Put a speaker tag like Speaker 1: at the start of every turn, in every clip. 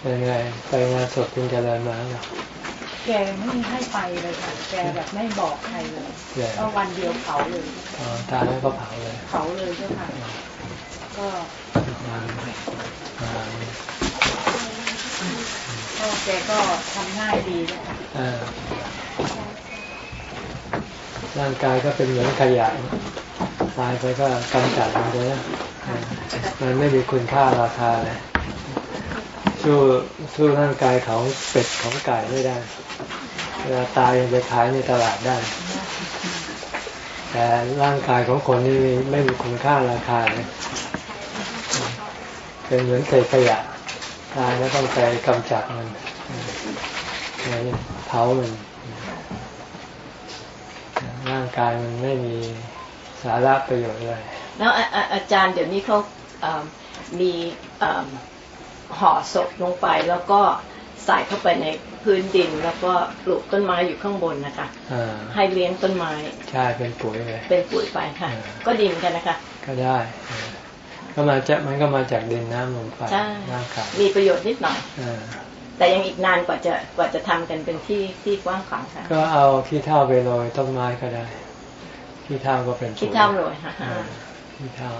Speaker 1: เป็นไงไปงานศพคุณเจริญมาหรอ
Speaker 2: แกไม่ให้ไปเลยค่ะ แกแบบไม่บอกใครเลยก็วันเดียวเผาเลย
Speaker 1: อ๋อตายแล้วก็เผาเลย
Speaker 2: เผาเลยเจ้าค่ะ ก็ก็แกก็ทำง่ายดีนะคะ
Speaker 1: ร่างกายก็เป็นเหมือนขยะตายไปก็กำจัดมันเลยนะมันไม่มีคุณค่าราคาเลย สู้สู้ร่างกายของเป็ดของไก่ไม่ได้เวลาตายยังไปขายในตลาดได้ แต่ร่างกายของคนนี่ไม่มีคุณค่าราคาเลยเป็นเหมือนเศษขยะตายแล้วต้องไปกำจัดมันเผามันร่างกายมันไม่มีสาระประโยชน์เลย
Speaker 2: แล้วอาจารย์เดี๋ยวนี้เขามี ห่อศพลงไปแล้วก็ใส่เข้าไปในพื้นดิน แล้วก็ปลูกต้นไม้อยู่ข้างบนนะคะให้เลี้ยงต้นไม้
Speaker 1: ใช่เป็นปุ๋ยเลย
Speaker 2: เป็นปุ๋ยไปค่ะ ก็ดินกันนะคะ
Speaker 1: ก็ได้ก็มาจากมันก็มาจากดินน้ำลมไฟ
Speaker 2: ร่างกายมีประโยชน์นิดหน่อยแต่ยังอีกนานกว่าจะกว่าจะทำกันเป็นที่ที่กว้างขวางค่ะ
Speaker 1: ก็เอาขี้เถ้าไปโรยต้นไม้ก็ได้ขี้เถ้าก็เป็น
Speaker 2: ขี้เถ้าโรยค่ะ
Speaker 1: ขี้เถ้า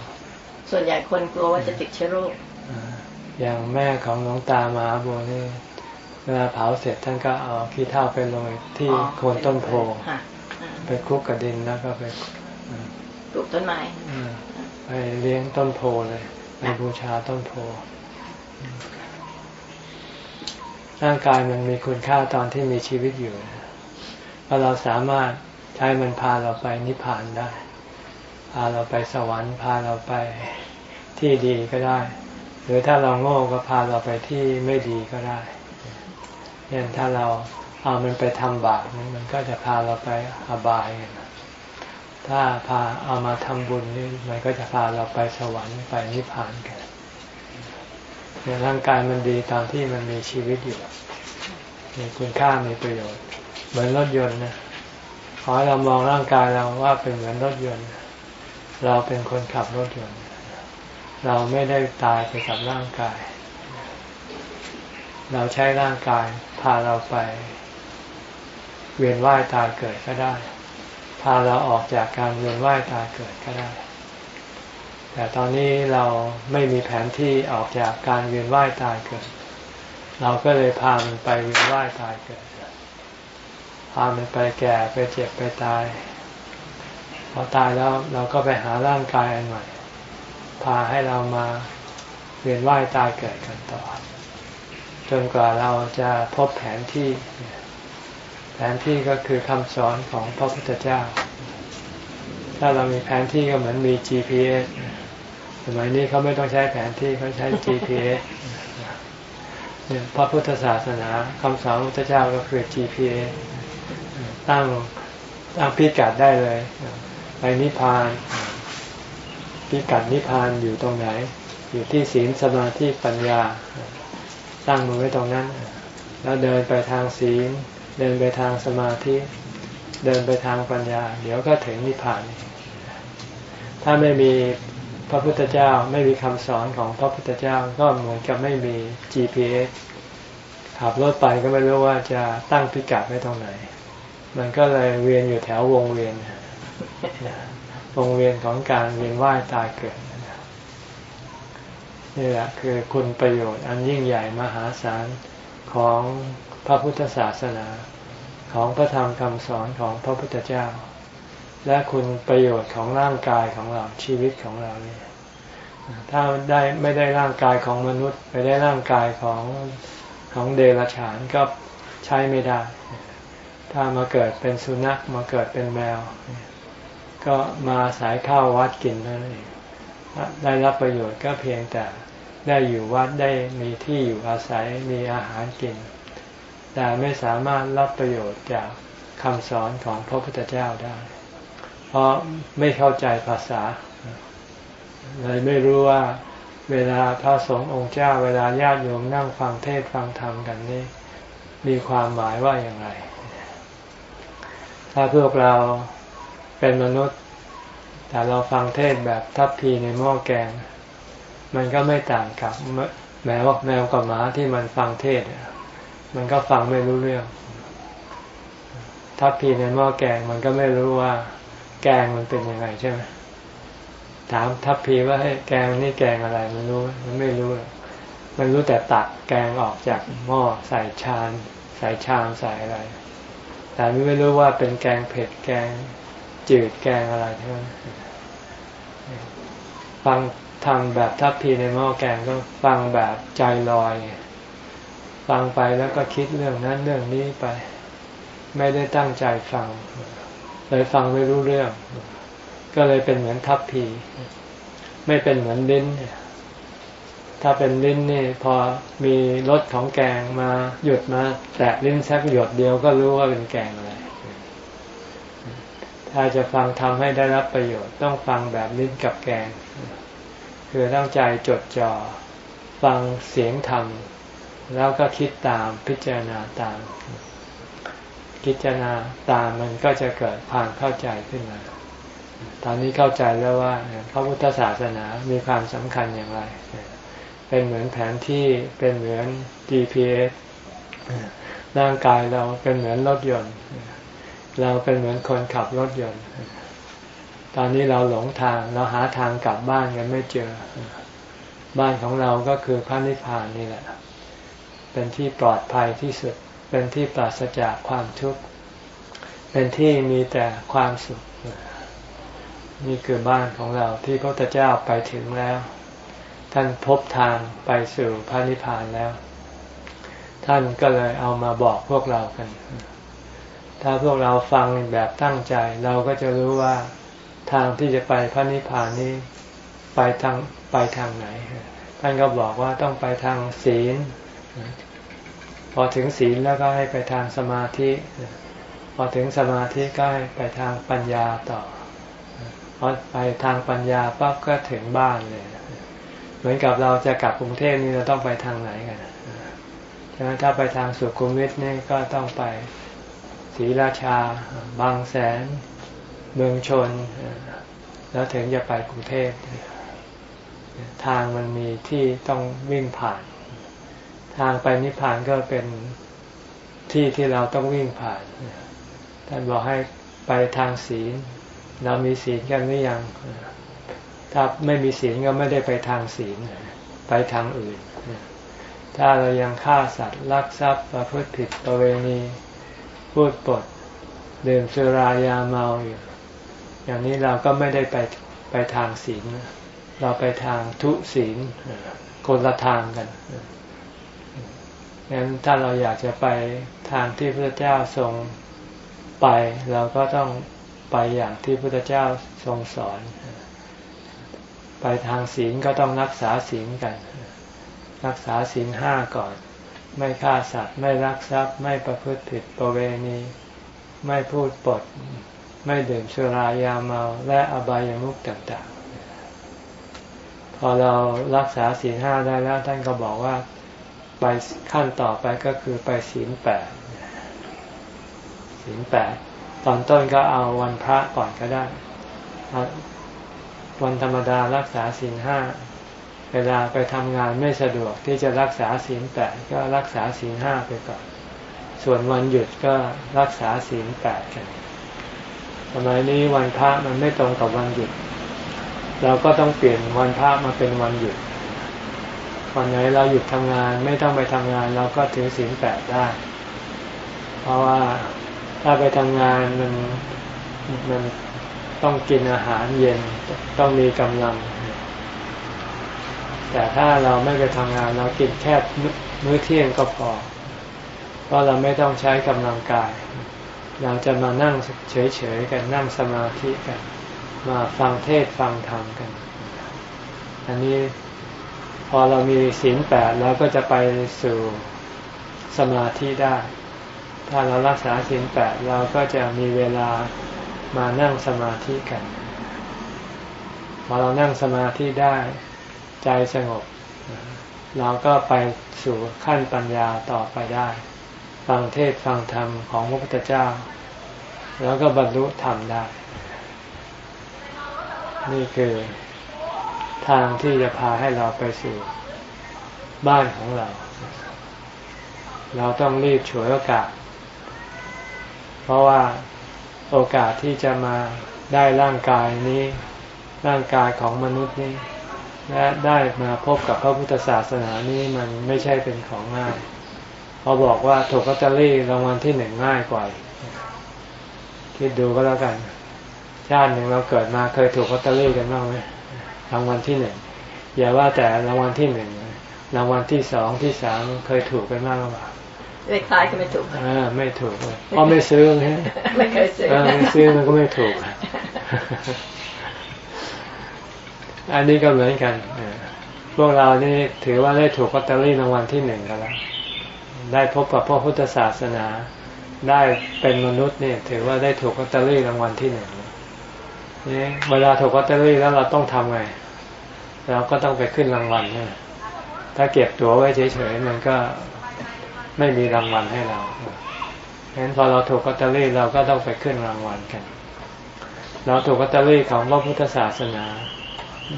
Speaker 2: ส่วนใหญ่คนกลัวว่าจะติดเชื้อโรค
Speaker 1: อย่างแม่ของหลวงตามาบัวนี่เวลาเผาเสร็จท่านก็เอาขี้เถ้าไปโรยที่โคนต้นโพไปคลุกกับดินแล้วก็ไป
Speaker 2: ปลูกต้นไม้
Speaker 1: ไปเลี้ยงต้นโพเลยไปบูชาต้นโพร่างกายมันมีคุณค่าตอนที่มีชีวิตอยู่เพราะเราสามารถใช้มันพาเราไปนิพพานได้ พาเราไปสวรรค์ พาเราไปที่ดีก็ได้ หรือถ้าเราโง่ก็พาเราไปที่ไม่ดีก็ได้เนี่ยถ้าเราเอามันไปทำบาปมันก็จะพาเราไปอบาย ถ้าพาเอามาทำบุญนี่มันก็จะพาเราไปสวรรค์ไปนิพพานกันเนี่ยร่างกายมันดีตอนที่มันมีชีวิตอยู่ มีคุณค่ามีประโยชน์ เหมือนรถยนต์นะ ขอให้เรามองร่างกายเราว่าเป็นเหมือนรถยนต์ เราเป็นคนขับรถยนต์ เราไม่ได้ตายไปกับร่างกาย เราใช้ร่างกายพาเราไป เวียนว่ายตายเกิดก็ได้ พาเราออกจากการเวียนว่ายตายเกิดก็ได้ แต่ตอนนี้เราไม่มีแผนที่ออกจากการเวียนว่ายตายเกิด เราก็เลยพามันไปเวียนว่ายตายเกิด พามันไปแก่ไปเจ็บไปตาย พอตายแล้วเราก็ไปหาร่างกายอันใหม่ พาให้เรามาเวียนว่ายตายเกิดกันต่อ จนกว่าเราจะพบแผนที่ แผนที่ก็คือคำสอนของพระพุทธเจ้า ถ้าเรามีแผนที่ก็เหมือนมี GPS สมัยนี้เขาไม่ต้องใช้แผนที่เขาใช้ GPS เนี่ยพระพุทธศาสนาคำสอนพระพุทธเจ้าก็คือ GPS ตั้งตั้งพิกัดได้เลย ไปนิพพาน พิกัดนิพพานอยู่ตรงไหน อยู่ที่ศีลสมาธิปัญญา ตั้งมือไว้ตรงนั้น แล้วเดินไปทางศีล เดินไปทางสมาธิ เดินไปทางปัญญา เดี๋ยวก็ถึงนิพพาน ถ้าไม่มีพระพุทธเจ้าไม่มีคำสอนของพระพุทธเจ้าก็เหมือนกับไม่มี GPS ขับรถไปก็ไม่รู้ว่าจะตั้งพิกัดไว้ตรงไหน มันก็เลยเวียนอยู่แถววงเวียน วงเวียนของการเวียนว่ายตายเกิดนี่แหละคือคุณประโยชน์อันยิ่งใหญ่มหาศาลของพระพุทธศาสนา ของพระธรรมคำสอนของพระพุทธเจ้า และคุณประโยชน์ของร่างกายของเราชีวิตของเราเนี่ยถ้าได้ไม่ได้ร่างกายของมนุษย์ ไปได้ร่างกายของของเดรัจฉานก็ใช้ไม่ได้ ถ้ามาเกิดเป็นสุนัขมาเกิดเป็นแมว ก็มาสายข้าววัดกินนั่นเองได้รับประโยชน์ก็เพียงแต่ได้อยู่วัดได้มีที่อยู่อาศัยมีอาหารกิน แต่ไม่สามารถรับประโยชน์จากคำสอนของพระพุทธเจ้าได้ เพราะไม่เข้าใจภาษา เลยไม่รู้ว่าเวลาพระสงฆ์องค์เจ้า เวลาญาติโยมนั่งฟังเทศฟังธรรมกันนี่มีความหมายว่าอย่างไร ถ้าพวกเรา เป็นมนุษย์ แต่เราฟังเทศแบบทัพพีในหม้อแกง มันก็ไม่ต่างกับแมวแมวกับหมาที่มันฟังเทศมันก็ฟังไม่รู้เรื่อง ทัพพีในหม้อแกงมันก็ไม่รู้ว่า แกงมันเป็นยังไงใช่ไหมถามทัพพีว่าให้แกงนี่แกงอะไรมันรู้ มันไม่รู้ มันรู้แต่ตักแกงออกจากหม้อใส่ชามใส่ชามใส่อะไร แต่ไม่รู้ว่าเป็นแกงเผ็ดแกง จืดแกงอะไรใช่ไหมฟังทำแบบทัพพีในหม้อแกงก็ฟังแบบใจลอย ฟังไปแล้วก็คิดเรื่องนั้นเรื่องนี้ไป ไม่ได้ตั้งใจฟัง เลยฟังไม่รู้เรื่อง ก็เลยเป็นเหมือนทัพพี ไม่เป็นเหมือนลิ้นถ้าเป็นลิ้นนี่พอมีรสของแกงมาหยุดมา แตะลิ้นสักหยดเดียวก็รู้ว่าเป็นแกงอะไร ถ้าจะฟังทำให้ได้รับประโยชน์ต้องฟังแบบลิ้นกับแกง คือตั้งใจจดจ่อฟังเสียงธรรม แล้วก็คิดตามพิจารณาตาม พิจารณาตามมันก็จะเกิดความเข้าใจขึ้นมา ตอนนี้เข้าใจแล้วว่าพระพุทธศาสนามีความสำคัญอย่างไร เป็นเหมือนแผนที่เป็นเหมือน GPS ร่างกายเราเป็นเหมือนรถยนต์ เราเป็นเหมือนคนขับรถยนต์ ตอนนี้เราหลงทาง เราหาทางกลับบ้านกันไม่เจอ บ้านของเราก็คือพระนิพพานนี่แหละ เป็นที่ปลอดภัยที่สุด เป็นที่ปราศจากความทุกข์ เป็นที่มีแต่ความสุข นี่คือบ้านของเราที่พระพุทธเจ้าไปถึงแล้ว ท่านพบทางไปสู่พระนิพพานแล้ว ท่านก็เลยเอามาบอกพวกเรากัน ถ้าพวกเราฟังแบบตั้งใจ เราก็จะรู้ว่าทางที่จะไปพระนิพพานนี้ไปทางไปทางไหน ท่านก็บอกว่าต้องไปทางศีล พอถึงศีลแล้วก็ให้ไปทางสมาธิ พอถึงสมาธิก็ให้ไปทางปัญญาต่อ พอไปทางปัญญาปั๊บก็ถึงบ้านเลยเหมือนกับเราจะกลับกรุงเทพนี่เราต้องไปทางไหนกันใช่ไหมถ้าไปทางสุขุมวิทนี่ก็ต้องไป ศรีราชา บางแสน เมืองชน แล้วถึงจะไปกรุงเทพทางมันมีที่ต้องวิ่งผ่าน ทางไปนิพพานก็เป็นที่ที่เราต้องวิ่งผ่านท่านบอกให้ไปทางศีล เรามีศีลกันหรือยัง ถ้าไม่มีศีลก็ไม่ได้ไปทางศีล ไปทางอื่น ถ้าเรายังฆ่าสัตว์ลักทรัพย์ประพฤติผิดประเวณี พูดปดดื่มสุรายาเมาอยู่อย่างนี้เราก็ไม่ได้ไปไปทางศีลเราไปทางทุศีลคนละทางกันงั้นถ้าเราอยากจะไปทางที่พระเจ้าทรงไป เราก็ต้องไปอย่างที่พระเจ้าทรงสอน ไปทางศีลก็ต้องรักษาศีลกัน รักษาศีลห้าก่อน ไม่ฆ่าสัตว์ ไม่รักทรัพย์ ไม่ประพฤติผิดประเวณี ไม่พูดปด ไม่ดื่มสุรายาเมา และอบายามุขต่างๆ พอเรารักษาศีลห้าได้แล้วท่านก็บอกว่าไปขั้นต่อไปก็คือไปศีลแปดศีลแปดตอนต้นก็เอาวันพระก่อนก็ได้ วันธรรมดารักษาศีลห้า เวลาไปทำงานไม่สะดวกที่จะรักษาศีลแปดก็รักษาศีลห้าไปก่อน ส่วนวันหยุดก็รักษาศีลแปดกันสมัยนี้วันพระมันไม่ตรงกับวันหยุด เราก็ต้องเปลี่ยนวันพระมาเป็นวันหยุดวันไหนเราหยุดทำงานไม่ต้องไปทำงานเราก็ถือศีลแปดได้ เพราะว่าถ้าไปทำงานมันมันต้องกินอาหารเย็นต้องมีกำลัง แต่ถ้าเราไม่ไปทำงานเรากินแค่มื้อเที่ยงก็พอ เพราะเราไม่ต้องใช้กำลังกาย เราจะมานั่งเฉยๆกันนั่งสมาธิกัน มาฟังเทศฟังธรรมกัน อันนี้พอเรามีศีลแปดเราก็จะไปสู่สมาธิได้ ถ้าเรารักษาศีลแปดเราก็จะมีเวลามานั่งสมาธิกัน พอเรานั่งสมาธิได้ ใจสงบ เราก็ไปสู่ขั้นปัญญาต่อไปได้ ฟังเทศฟังธรรมของพระพุทธเจ้า แล้วก็บรรลุธรรมได้ นี่คือทางที่จะพาให้เราไปสู่บ้านของเรา เราต้องรีบฉวยโอกาส เพราะว่าโอกาสที่จะมาได้ร่างกายนี้ ร่างกายของมนุษย์นี้ และได้มาพบกับพระพุทธศาสนานี้มันไม่ใช่เป็นของง่ายเขาบอกว่าถูกลอตเตอรี่รางวัลที่หนึ่งง่ายกว่าคิดดูก็แล้วกัน ชาติหนึ่งเราเกิดมาเคยถูกลอตเตอรี่กันบ้างไหมรางวัลที่หนึ่งอย่าว่าแต่รางวัลที่หนึ่งรางวัลที่สองที่สามเคยถูกกันบ้างหรือเปล่า
Speaker 2: เลขท้ายก็ไม่ถูก
Speaker 1: อ่าไม่ถูกเลยเพราะไม่ซื้อไง
Speaker 2: ไม่เคยซื้อ
Speaker 1: ไม่ซื้อมันก็ไม่ถูก อันนี้ก็เหมือนกันพวกเรานี่ถือว่าได้ถูกลอตเตอรี่รางวัลที่หนึ่งกันแล้วได้พบกับพระพุทธศาสนา ได้เป็นมนุษย์เนี่ย ถือว่าได้ถูกลอตเตอรี่รางวัลที่หนึ่งนี่เวลาถูกลอตเตอรี่แล้วเราต้องทำไงเราก็ต้องไปขึ้นรางวัลใช่ไหมถ้าเก็บตัวไว้เฉยๆมันก็ไม่มีรางวัลให้เราฉะนั้นพอเราถูกลอตเตอรี่เราก็ต้องไปขึ้นรางวัลกัน เราถูกลอตเตอรี่ของพระพุทธศาสนา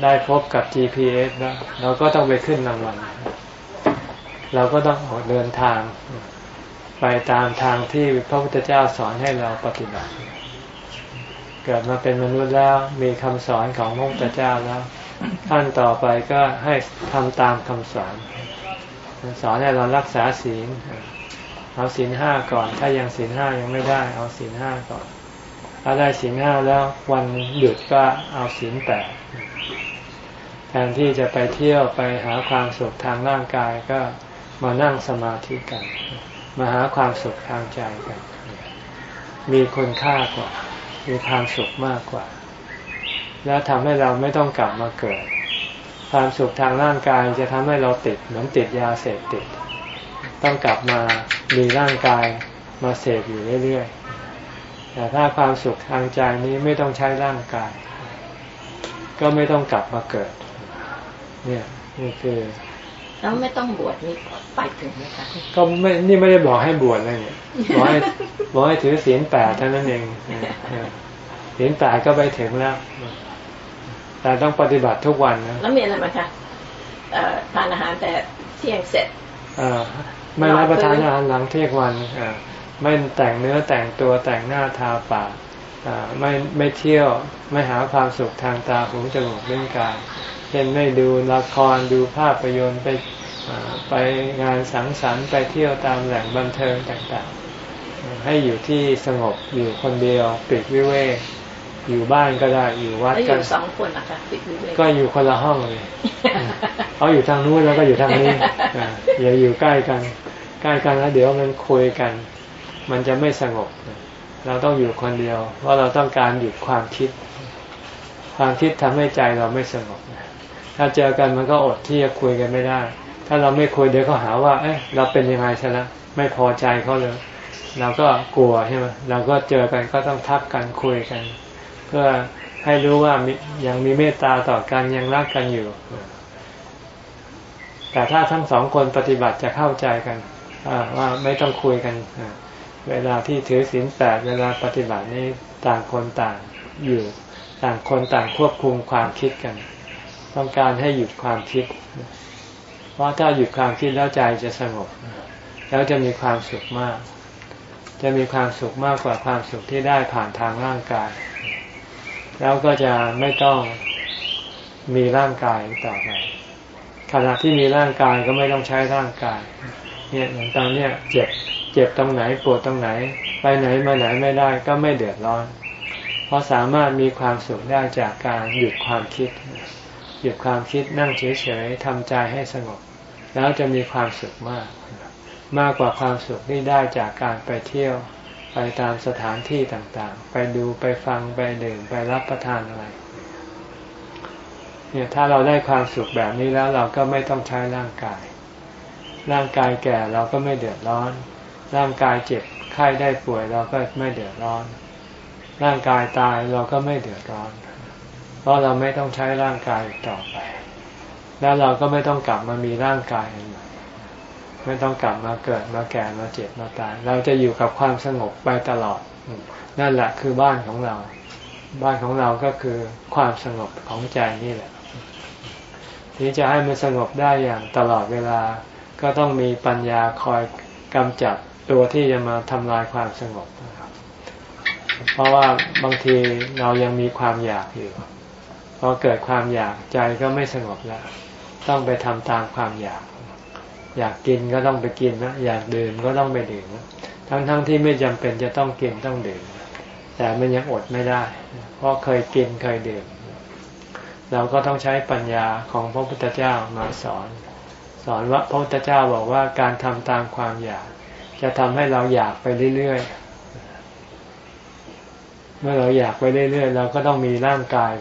Speaker 1: ได้พบกับ GPS แล้วเราก็ต้องไปขึ้นรางวัลเราก็ต้องออกเดินทาง ไปตามทางที่พระพุทธเจ้าสอนให้เราปฏิบัติ เกิดมาเป็นมนุษย์แล้วมีคำสอนของพระพุทธเจ้าแล้วขั้นต่อไปก็ให้ทำตามคำสอนสอนให้เรารักษาศีลเอาศีลห้าก่อน ถ้ายังศีลห้ายังไม่ได้ เอาศีลห้าก่อน ถ้าได้ศีลห้าแล้ววันหยุดก็เอาศีลแปด แทนที่จะไปเที่ยวไปหาความสุขทางร่างกายก็มานั่งสมาธิกัน มาหาความสุขทางใจกัน มีคุณค่ากว่า มีความสุขมากกว่า แล้วทำให้เราไม่ต้องกลับมาเกิด ความสุขทางร่างกายจะทำให้เราติดเหมือนติดยาเสพติด ต้องกลับมามีร่างกายมาเสพอยู่เรื่อยๆ แต่ถ้าความสุขทางใจนี้ไม่ต้องใช้ร่างกาย ก็ไม่ต้องกลับมาเกิด เนี่ยนี่คือ
Speaker 2: แล้วไม่ต้องบวชนี่ไปถึงไหมคะ
Speaker 1: ก็ไม่นี่ไม่ได้บอกให้บวชเลยเนี่ยบอกให้บอกให้ถือศีลแปดเท่านั้นเองศีลแปดก็ไปถึงแล้ว แต่ต้องปฏิบัติทุกวันนะ
Speaker 2: แล้วมีอะไรไหมคะทานอาหารแต่เที่ยงเสร็จ
Speaker 1: ไม่รับประทานอาหารหลังเที่ยงวันไม่แต่งเนื้อแต่งตัวแต่งหน้าทาปาก ไม่ไม่เที่ยวไม่หาความสุขทางตาหูจมูกเล่นกายเช่นไม่ดูละครดูภาพยนตร์ไปไปงานสังสรรค์ไปเที่ยวตามแหล่งบันเทิงต่างๆ ให้อยู่ที่สงบอยู่คนเดียวปิดวิเวกอยู่บ้านก็ได้อยู่วัด
Speaker 2: กันอยู่สองคนนะคะ
Speaker 1: ก็อยู่คนละห้องเลยเขาอยู่ทางนู้นแล้วก็อยู่ทางนี้อย่าอยู่ใกล้กัน ใกล้กันแล้วเดี๋ยวมันคุยกัน มันจะไม่สงบ เราต้องอยู่คนเดียวเพราะเราต้องการหยุดความคิด ความคิดทำให้ใจเราไม่สงบถ้าเจอกันมันก็อดที่จะคุยกันไม่ได้ ถ้าเราไม่คุยเดี๋ยวเขาหาว่า เอ๊ะเราเป็นยังไงชนะไม่พอใจเขาเลยเราก็กลัวใช่ไหมเราก็เจอกันก็ต้องทักกันคุยกัน เพื่อให้รู้ว่ายังมีเมตตาต่อกันยังรักกันอยู่ แต่ถ้าทั้งสองคนปฏิบัติจะเข้าใจกันว่าไม่ต้องคุยกัน เวลาที่ถือศีลแปดเวลาปฏิบัตินี้ต่างคนต่างอยู่ ต่างคนต่างควบคุมความคิดกัน ต้องการให้หยุดความคิด เพราะถ้าหยุดความคิดแล้วใจจะสงบ แล้วจะมีความสุขมาก จะมีความสุขมากกว่าความสุขที่ได้ผ่านทางร่างกาย แล้วก็จะไม่ต้องมีร่างกายต่อไปขณะที่มีร่างกายก็ไม่ต้องใช้ร่างกาย เนี่ยอย่างตอนเนี้ยเจ็บ เจ็บตรงไหนปวดตรงไหน ไปไหนมาไหนไม่ได้ก็ไม่เดือดร้อน เพราะสามารถมีความสุขได้จากการหยุดความคิด หยุดความคิดนั่งเฉยๆทำใจให้สงบ แล้วจะมีความสุขมาก มากกว่าความสุขที่ได้จากการไปเที่ยว ไปตามสถานที่ต่างๆ ไปดูไปฟังไปดื่มไปรับประทานอะไรเนี่ยถ้าเราได้ความสุขแบบนี้แล้วเราก็ไม่ต้องใช้ร่างกาย ร่างกายแก่เราก็ไม่เดือดร้อน ร่างกายเจ็บไข้ได้ป่วยเราก็ไม่เดือดร้อน ร่างกายตายเราก็ไม่เดือดร้อน เพราะเราไม่ต้องใช้ร่างกายต่อไป แล้วเราก็ไม่ต้องกลับมามีร่างกายอีกไม่ต้องกลับมาเกิดมาแก่มาเจ็บมาตาย เราจะอยู่กับความสงบไปตลอด นั่นแหละคือบ้านของเรา บ้านของเราก็คือความสงบของใจนี่แหละ ที่จะให้มันสงบได้อย่างตลอดเวลา ก็ต้องมีปัญญาคอยกำจัด ตัวที่จะมาทำลายความสงบเพราะว่าบางทีเรายังมีความอยากอยู่พอเกิดความอยากใจก็ไม่สงบแล้ว ต้องไปทำตามความอยาก อยากกินก็ต้องไปกินนะอยากดื่มก็ต้องไปดื่มทั้งๆทที่ไม่จำเป็นจะต้องกินต้องดื่ม แต่มันยังอดไม่ได้ เพราะเคยกินเคยดื่ม เราก็ต้องใช้ปัญญาของพระพุทธเจ้ามาสอน สอนว่าพระพุทธเจ้าบอกว่าการทำตามความอยาก จะทำให้เราอยากไปเรื่อยๆ เมื่อเราอยากไปเรื่อยๆ เราก็ต้องมีร่างกาย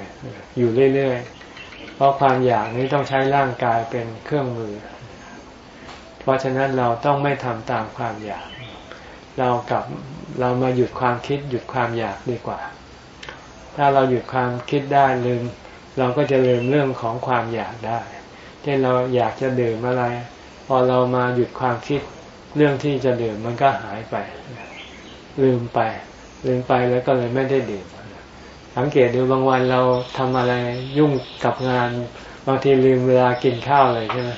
Speaker 1: อยู่เรื่อยๆ เพราะความอยากนี้ต้องใช้ร่างกายเป็นเครื่องมือ เพราะฉะนั้นเราต้องไม่ทำตามความอยาก เรากับเรามาหยุดความคิดหยุดความอยากดีกว่า ถ้าเราหยุดความคิดได้ลืม เราก็จะลืมเรื่องของความอยากได้ เช่นเราอยากจะดื่มอะไร พอเรามาหยุดความคิด เรื่องที่จะดื่มมันก็หายไป ลืมไป ลืมไปแล้วก็เลยไม่ได้ดื่มสังเกตดูบางวันเราทำอะไรยุ่งกับงาน บางทีลืมเวลากินข้าวเลยใช่ไหม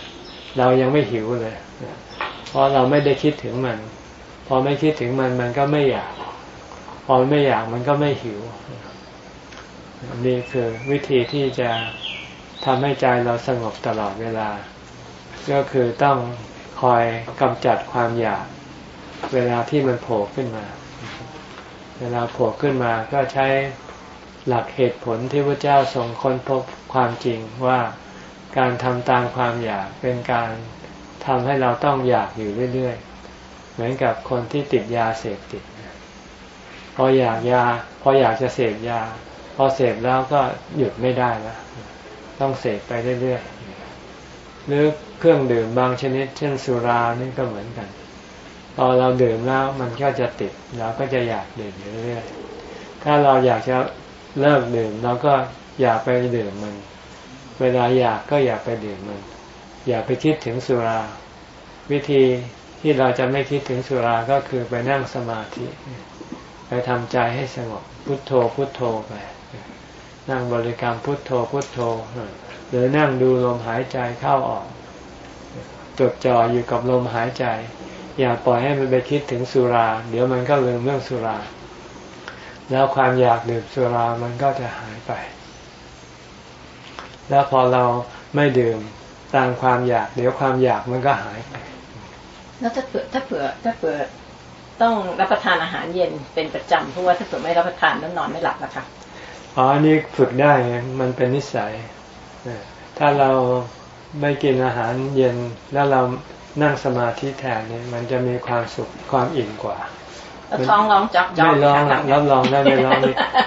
Speaker 1: เรายังไม่หิวเลย เพราะเราไม่ได้คิดถึงมัน พอไม่คิดถึงมันมันก็ไม่อยาก พอไม่อยากมันก็ไม่หิวนี่คือวิธีที่จะทำให้ใจเราสงบตลอดเวลา ก็คือต้อง คอยกำจัดความอยาก เวลาที่มันโผล่ขึ้นมา เวลาโผล่ขึ้นมาก็ใช้หลักเหตุผลที่พระเจ้าทรงค้นพบความจริงว่าการทำตามความอยากเป็นการทำให้เราต้องอยากอยู่เรื่อยๆ เหมือนกับคนที่ติดยาเสพติดพออยากยาพออยากจะเสพยา พอเสพแล้วก็หยุดไม่ได้แล้วต้องเสพไปเรื่อยๆหรือ เครื่องดื่มบางชนิด เช่นสุรานี่ก็เหมือนกันพอเราดื่มแล้วมันก็จะติดเราก็จะอยากดื่มเรื่อยๆถ้าเราอยากจะเลิกดื่มเราก็อย่าไปดื่มมัน เวลาอยากก็อย่าไปดื่มมัน อย่าไปคิดถึงสุรา วิธีที่เราจะไม่คิดถึงสุราก็คือไปนั่งสมาธิ ไปทำใจให้สงบพุทโธพุทโธไปนั่งบริกรรมพุทโธพุทโธ หรือนั่งดูลมหายใจเข้าออก จดจ่ออยู่กับลมหายใจ อย่าปล่อยให้มันไปคิดถึงสุรา เดี๋ยวมันก็ลืมเรื่องสุรา แล้วความอยากดื่มสุรามันก็จะหายไป แล้วพอเราไม่ดื่มตามความอยาก เดี๋ยวความอยากมันก็หายไป
Speaker 2: แล้วถ้าเผื่อถ้าเผื่อถ้าเผื่อต้องรับประทานอาหารเย็นเป็นประจำเพราะว่าถ้าเผื่อไม่รับประทานแล้วนอนไม่หลับนะคะ
Speaker 1: อ๋ออันนี้ฝึกได้มันเป็นนิสัยถ้าเรา ไม่กินอาหารเย็นแล้วเรานั่งสมาธิแทนเนี่ยมันจะมีความสุขความอิ่มกว่า
Speaker 2: ท้องร้องจับ
Speaker 1: ไม่ร้องรับรองได้ไม่ร้อง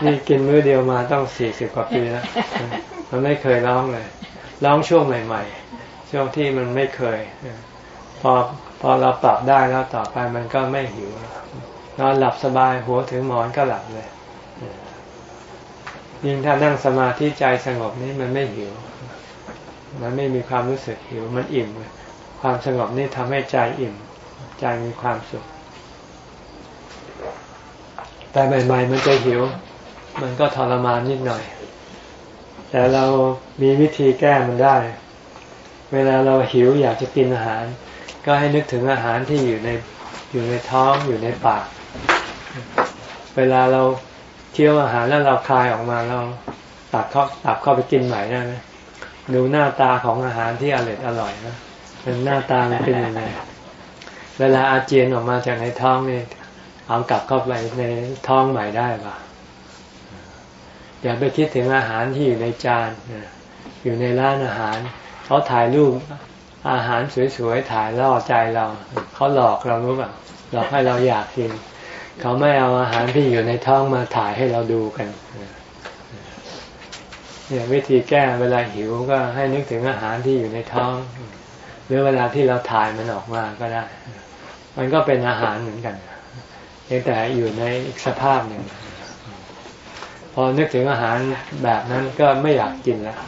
Speaker 1: นี่กินมื้อเดียวมาต้องสี่สิบกว่าปีแล้วมันไม่เคยร้องเลยร้องช่วงใหม่ ๆ ช่วงที่มันไม่เคยพอพอเราปรับได้แล้วต่อไปมันก็ไม่หิวนอนหลับสบายหัวถึงหมอนก็หลับเลยยิ่งถ้านั่งสมาธิใจสงบนี้มันไม่หิว มันไม่มีความรู้สึกหิวมันอิ่ม ความสงบนี่ทำให้ใจอิ่ม ใจมีความสุข แต่ใหม่ๆมันจะหิว มันก็ทรมานนิดหน่อย แต่เรามีวิธีแก้มันได้ เวลาเราหิวอยากจะกินอาหาร ก็ให้นึกถึงอาหารที่อยู่ในอยู่ในท้องอยู่ในปาก เวลาเราเคี้ยวอาหารแล้วเราคายออกมาเราตักเข้าตักเข้าไปกินใหม่ได้ไหม ดูหน้าตาของอาหารที่อร่อยอร่อยนะเป็นหน้าตามันเป็นยังไงเวลาอาเจียนออกมาจากในท้องนี่เอากลับเข้าไปในท้องใหม่ได้ปะอย่าไปคิดถึงอาหารที่อยู่ในจานอยู่ในร้านอาหารเขาถ่ายรูปอาหารสวยๆถ่ายล่อใจเราเขาหลอกเรารู้ป่ะหลอกให้เราอยากกินเขาไม่เอาอาหารที่อยู่ในท้องมาถ่ายให้เราดูกัน เนี่ยวิธีแก้เวลาหิวก็ให้นึกถึงอาหารที่อยู่ในท้อง หรือเวลาที่เราถ่ายมันออกมาก็ได้ มันก็เป็นอาหารเหมือนกันเพียงแต่อยู่ในอีกสภาพหนึ่งพอนึกถึงอาหารแบบนั้นก็ไม่อยากกินแล้ว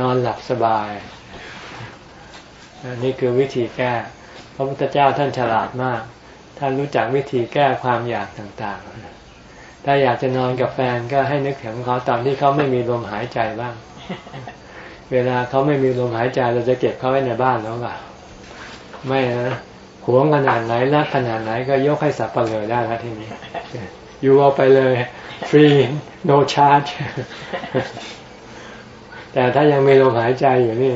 Speaker 1: นอนหลับสบายนี่คือวิธีแก้พระพุทธเจ้าท่านฉลาดมาก ท่านรู้จักวิธีแก้ความอยากต่างๆ ถ้าอยากจะนอนกับแฟนก็ให้นึกถึงเขาตอนที่เขาไม่มีลมหายใจบ้าง เวลาเขาไม่มีลมหายใจเราจะเก็บเขาไว้ในบ้านหรือเปล่าไม่นะหวงขนาดไหนรักขนาดไหนก็ยกให้สับเปลือได้แล้วทีนี้ อยู่เอาไปเลยฟรี no charge แต่ถ้ายังมีลมหายใจอยู่นี่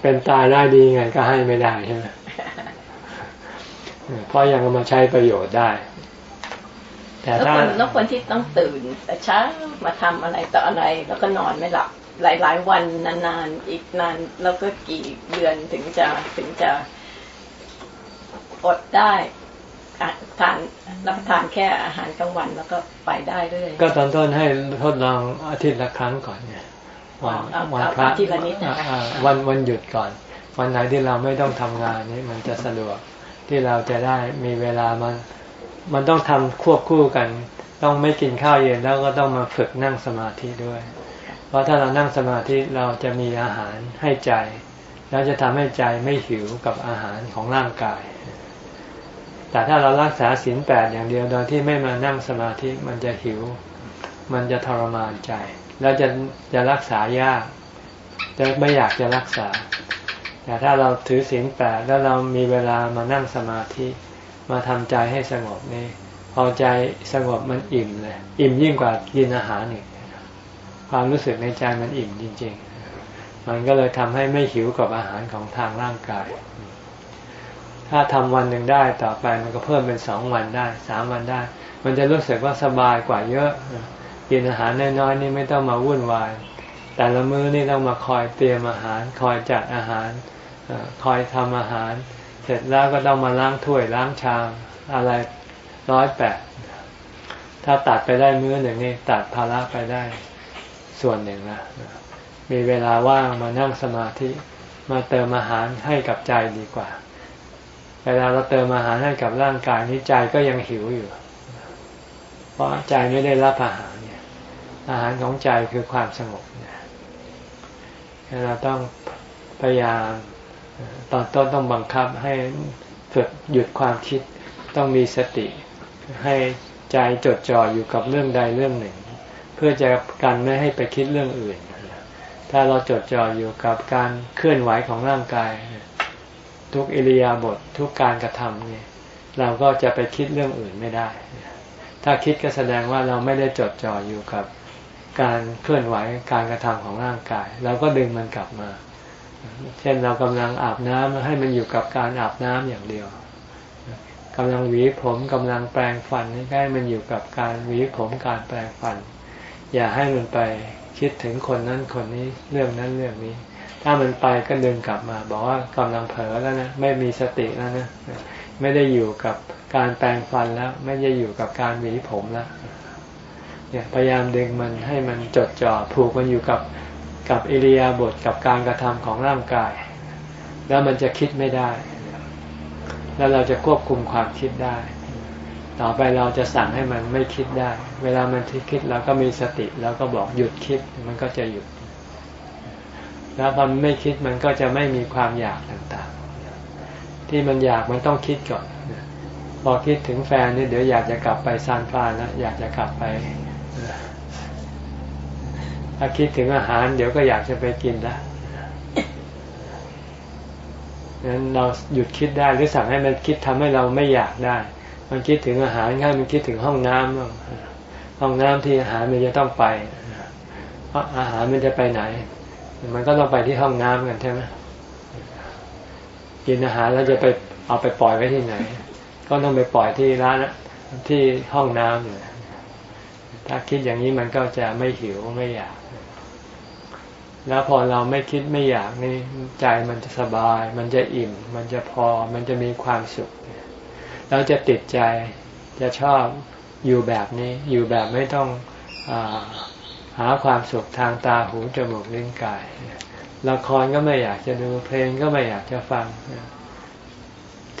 Speaker 1: เป็นตายได้ดีไงก็ให้ไม่ได้ใช่ไหมเพราะยังมาใช้ประโยชน์ได้
Speaker 2: แต่ถ้าแล้วคนที่ต้องตื่น แต่เช้ามาทำอะไรต่ออะไรแล้วก็นอนไม่หลับหลาย ๆ วันนานๆอีกนานแล้วก็กี่เดือนถึงจะถึงจะอดได้ทานรับประทานแค่อาหารกลางวันแล้วก็ไปได้ด้วย
Speaker 1: ก็ตอนต้นให้ทดลองอาทิตย์ละครั้งก่อนเนี่ย
Speaker 2: วันวันพระ
Speaker 1: วันวันหยุดก่อน วันไหนที่เราไม่ต้องทำงานนี่มันจะสะดวกที่เราจะได้มีเวลามัน มันต้องทำควบคู่กัน ต้องไม่กินข้าวเย็นแล้วก็ต้องมาฝึกนั่งสมาธิด้วย เพราะถ้าเรานั่งสมาธิเราจะมีอาหารให้ใจ แล้วจะทำให้ใจไม่หิวกับอาหารของร่างกาย แต่ถ้าเรารักษาศีลแปดอย่างเดียวโดยที่ไม่มานั่งสมาธิมันจะหิว มันจะทรมานใจ แล้วจะจะรักษายากจะไม่อยากจะรักษา แต่ถ้าเราถือศีลแปดแล้วเรามีเวลามานั่งสมาธิ มาทำใจให้สงบนี่พอใจสงบมันอิ่มเลยอิ่มยิ่งกว่ากินอาหารอีกความรู้สึกในใจมันอิ่มจริง ๆ มันก็เลยทำให้ไม่หิวกับอาหารของทางร่างกาย ถ้าทำวันหนึ่งได้ต่อไปมันก็เพิ่มเป็นสองวันได้สามวันได้ มันจะรู้สึกว่าสบายกว่าเยอะกินอาหารน้อยๆนี่ไม่ต้องมาวุ่นวาย แต่ละมื้อนี่ต้องมาคอยเตรียมอาหาร คอยจัดอาหารคอยทำอาหาร เสร็จแล้วก็ต้องมาล้างถ้วยล้างชามอะไรร้อยแปดถ้าตัดไปได้มื้อหนึ่งนี่ตัดภาระไปได้ส่วนหนึ่งนะมีเวลาว่างมานั่งสมาธิมาเติมอาหารให้กับใจดีกว่า เวลาเราเติมอาหารให้กับร่างกายนี้ใจก็ยังหิวอยู่ เพราะใจไม่ได้รับอาหารเนี่ย อาหารของใจคือความสงบเนี่ยเราต้องพยายาม ตอนต้นต้องบังคับให้ฝึกหยุดความคิดต้องมีสติ ให้ใจจดจ่ออยู่กับเรื่องใดเรื่องหนึ่ง เพื่อจะกันไม่ให้ไปคิดเรื่องอื่น ถ้าเราจดจ่ออยู่กับการเคลื่อนไหวของร่างกาย ทุกอิริยาบถททุกการกระทำเนี่ยเราก็จะไปคิดเรื่องอื่นไม่ได้ ถ้าคิดก็แสดงว่าเราไม่ได้จดจ่ออยู่กับการเคลื่อนไหวการกระทำของร่างกาย เราก็ดึงมันกลับมา เช่นเรากำลังอาบน้ำให้มันอยู่กับการอาบน้ำอย่างเดียวกำลังหวีผมกำลังแปรงฟันให้มันอยู่กับการหวีผมการแปรงฟัน อย่าให้มันไปคิดถึงคนนั้นคนนี้เรื่องนั้นเรื่องนี้ ถ้ามันไปก็ดึงกลับมา บอกว่ากำลังเผลอแล้วนะไม่มีสติแล้วนะไม่ได้อยู่กับการแปรงฟันแล้ว ไม่ได้อยู่กับการหวีผมแล้วเนี่ยพยายามดึงมันให้มันจดจ่อผูกมันอยู่กับ กับอิริยาบถกับการกระทำของร่างกาย แล้วมันจะคิดไม่ได้ แล้วเราจะควบคุมความคิดได้ ต่อไปเราจะสั่งให้มันไม่คิดได้ เวลามันที่คิดเราก็มีสติแล้วก็บอกหยุดคิดมันก็จะหยุด แล้วพอมันไม่คิดมันก็จะไม่มีความอยากต่างๆ ที่มันอยากมันต้องคิดก่อนพอคิดถึงแฟนนี่เดี๋ยวอยากจะกลับไปซานฟานแล้วอยากจะกลับไป ถ้าคิดถึงอาหาร เดี๋ยวก็อยากจะไปกินละนั้นเราหยุดคิดได้หรือสั่งให้มันคิดทำให้เราไม่อยากได้ มันคิดถึงอาหารง่ายมันคิดถึงห้องน้ำห้องน้ำที่อาหารมันจะต้องไปเพราะอาหารมันจะไปไหน มันก็ต้องไปที่ห้องน้ำกันใช่ไหมกินอาหารแล้วจะไปเอาไปปล่อยไว้ที่ไหน ก็ต้องไปปล่อยที่ร้านที่ห้องน้ำเนี่ย ถ้าคิดอย่างนี้มันก็จะไม่หิวไม่อยาก แล้วพอเราไม่คิดไม่อยากนี่ใจมันจะสบาย มันจะอิ่ม มันจะพอ มันจะมีความสุขแล้วจะติดใจจะชอบอยู่แบบนี้ อยู่แบบไม่ต้องอหาความสุขทางตาหูจมูกลิ้นกายละครก็ไม่อยากจะดูเพลงก็ไม่อยากจะฟัง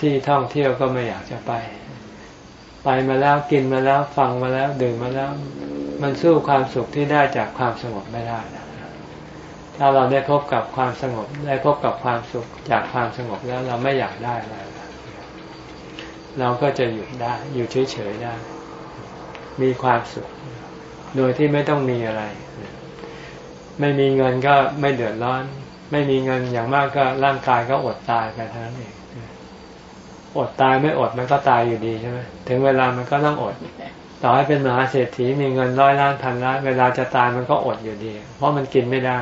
Speaker 1: ที่ท่องเที่ยวก็ไม่อยากจะไป ไปมาแล้วกินมาแล้วฟังมาแล้วดื่มมาแล้ว มันสู้ความสุขที่ได้จากความสงบไม่ได้ถ้าเราได้พบกับความสงบ ได้พบกับความสุขจากความสงบแล้วเราไม่อยากได้อะไรเราก็จะหยุดได้ อยู่เฉยๆได้ มีความสุข โดยที่ไม่ต้องมีอะไร ไม่มีเงินก็ไม่เดือดร้อน ไม่มีเงินอย่างมากก็ร่างกายก็อดตายไปเท่านั้นเอง อดตายไม่อดมันก็ตายอยู่ดีใช่ไหมถึงเวลามันก็ต้องอด ต่อให้เป็นมหาเศรษฐีมีเงินร้อยล้านพันล้านเวลาจะตายมันก็อดอยู่ดี เพราะมันกินไม่ได้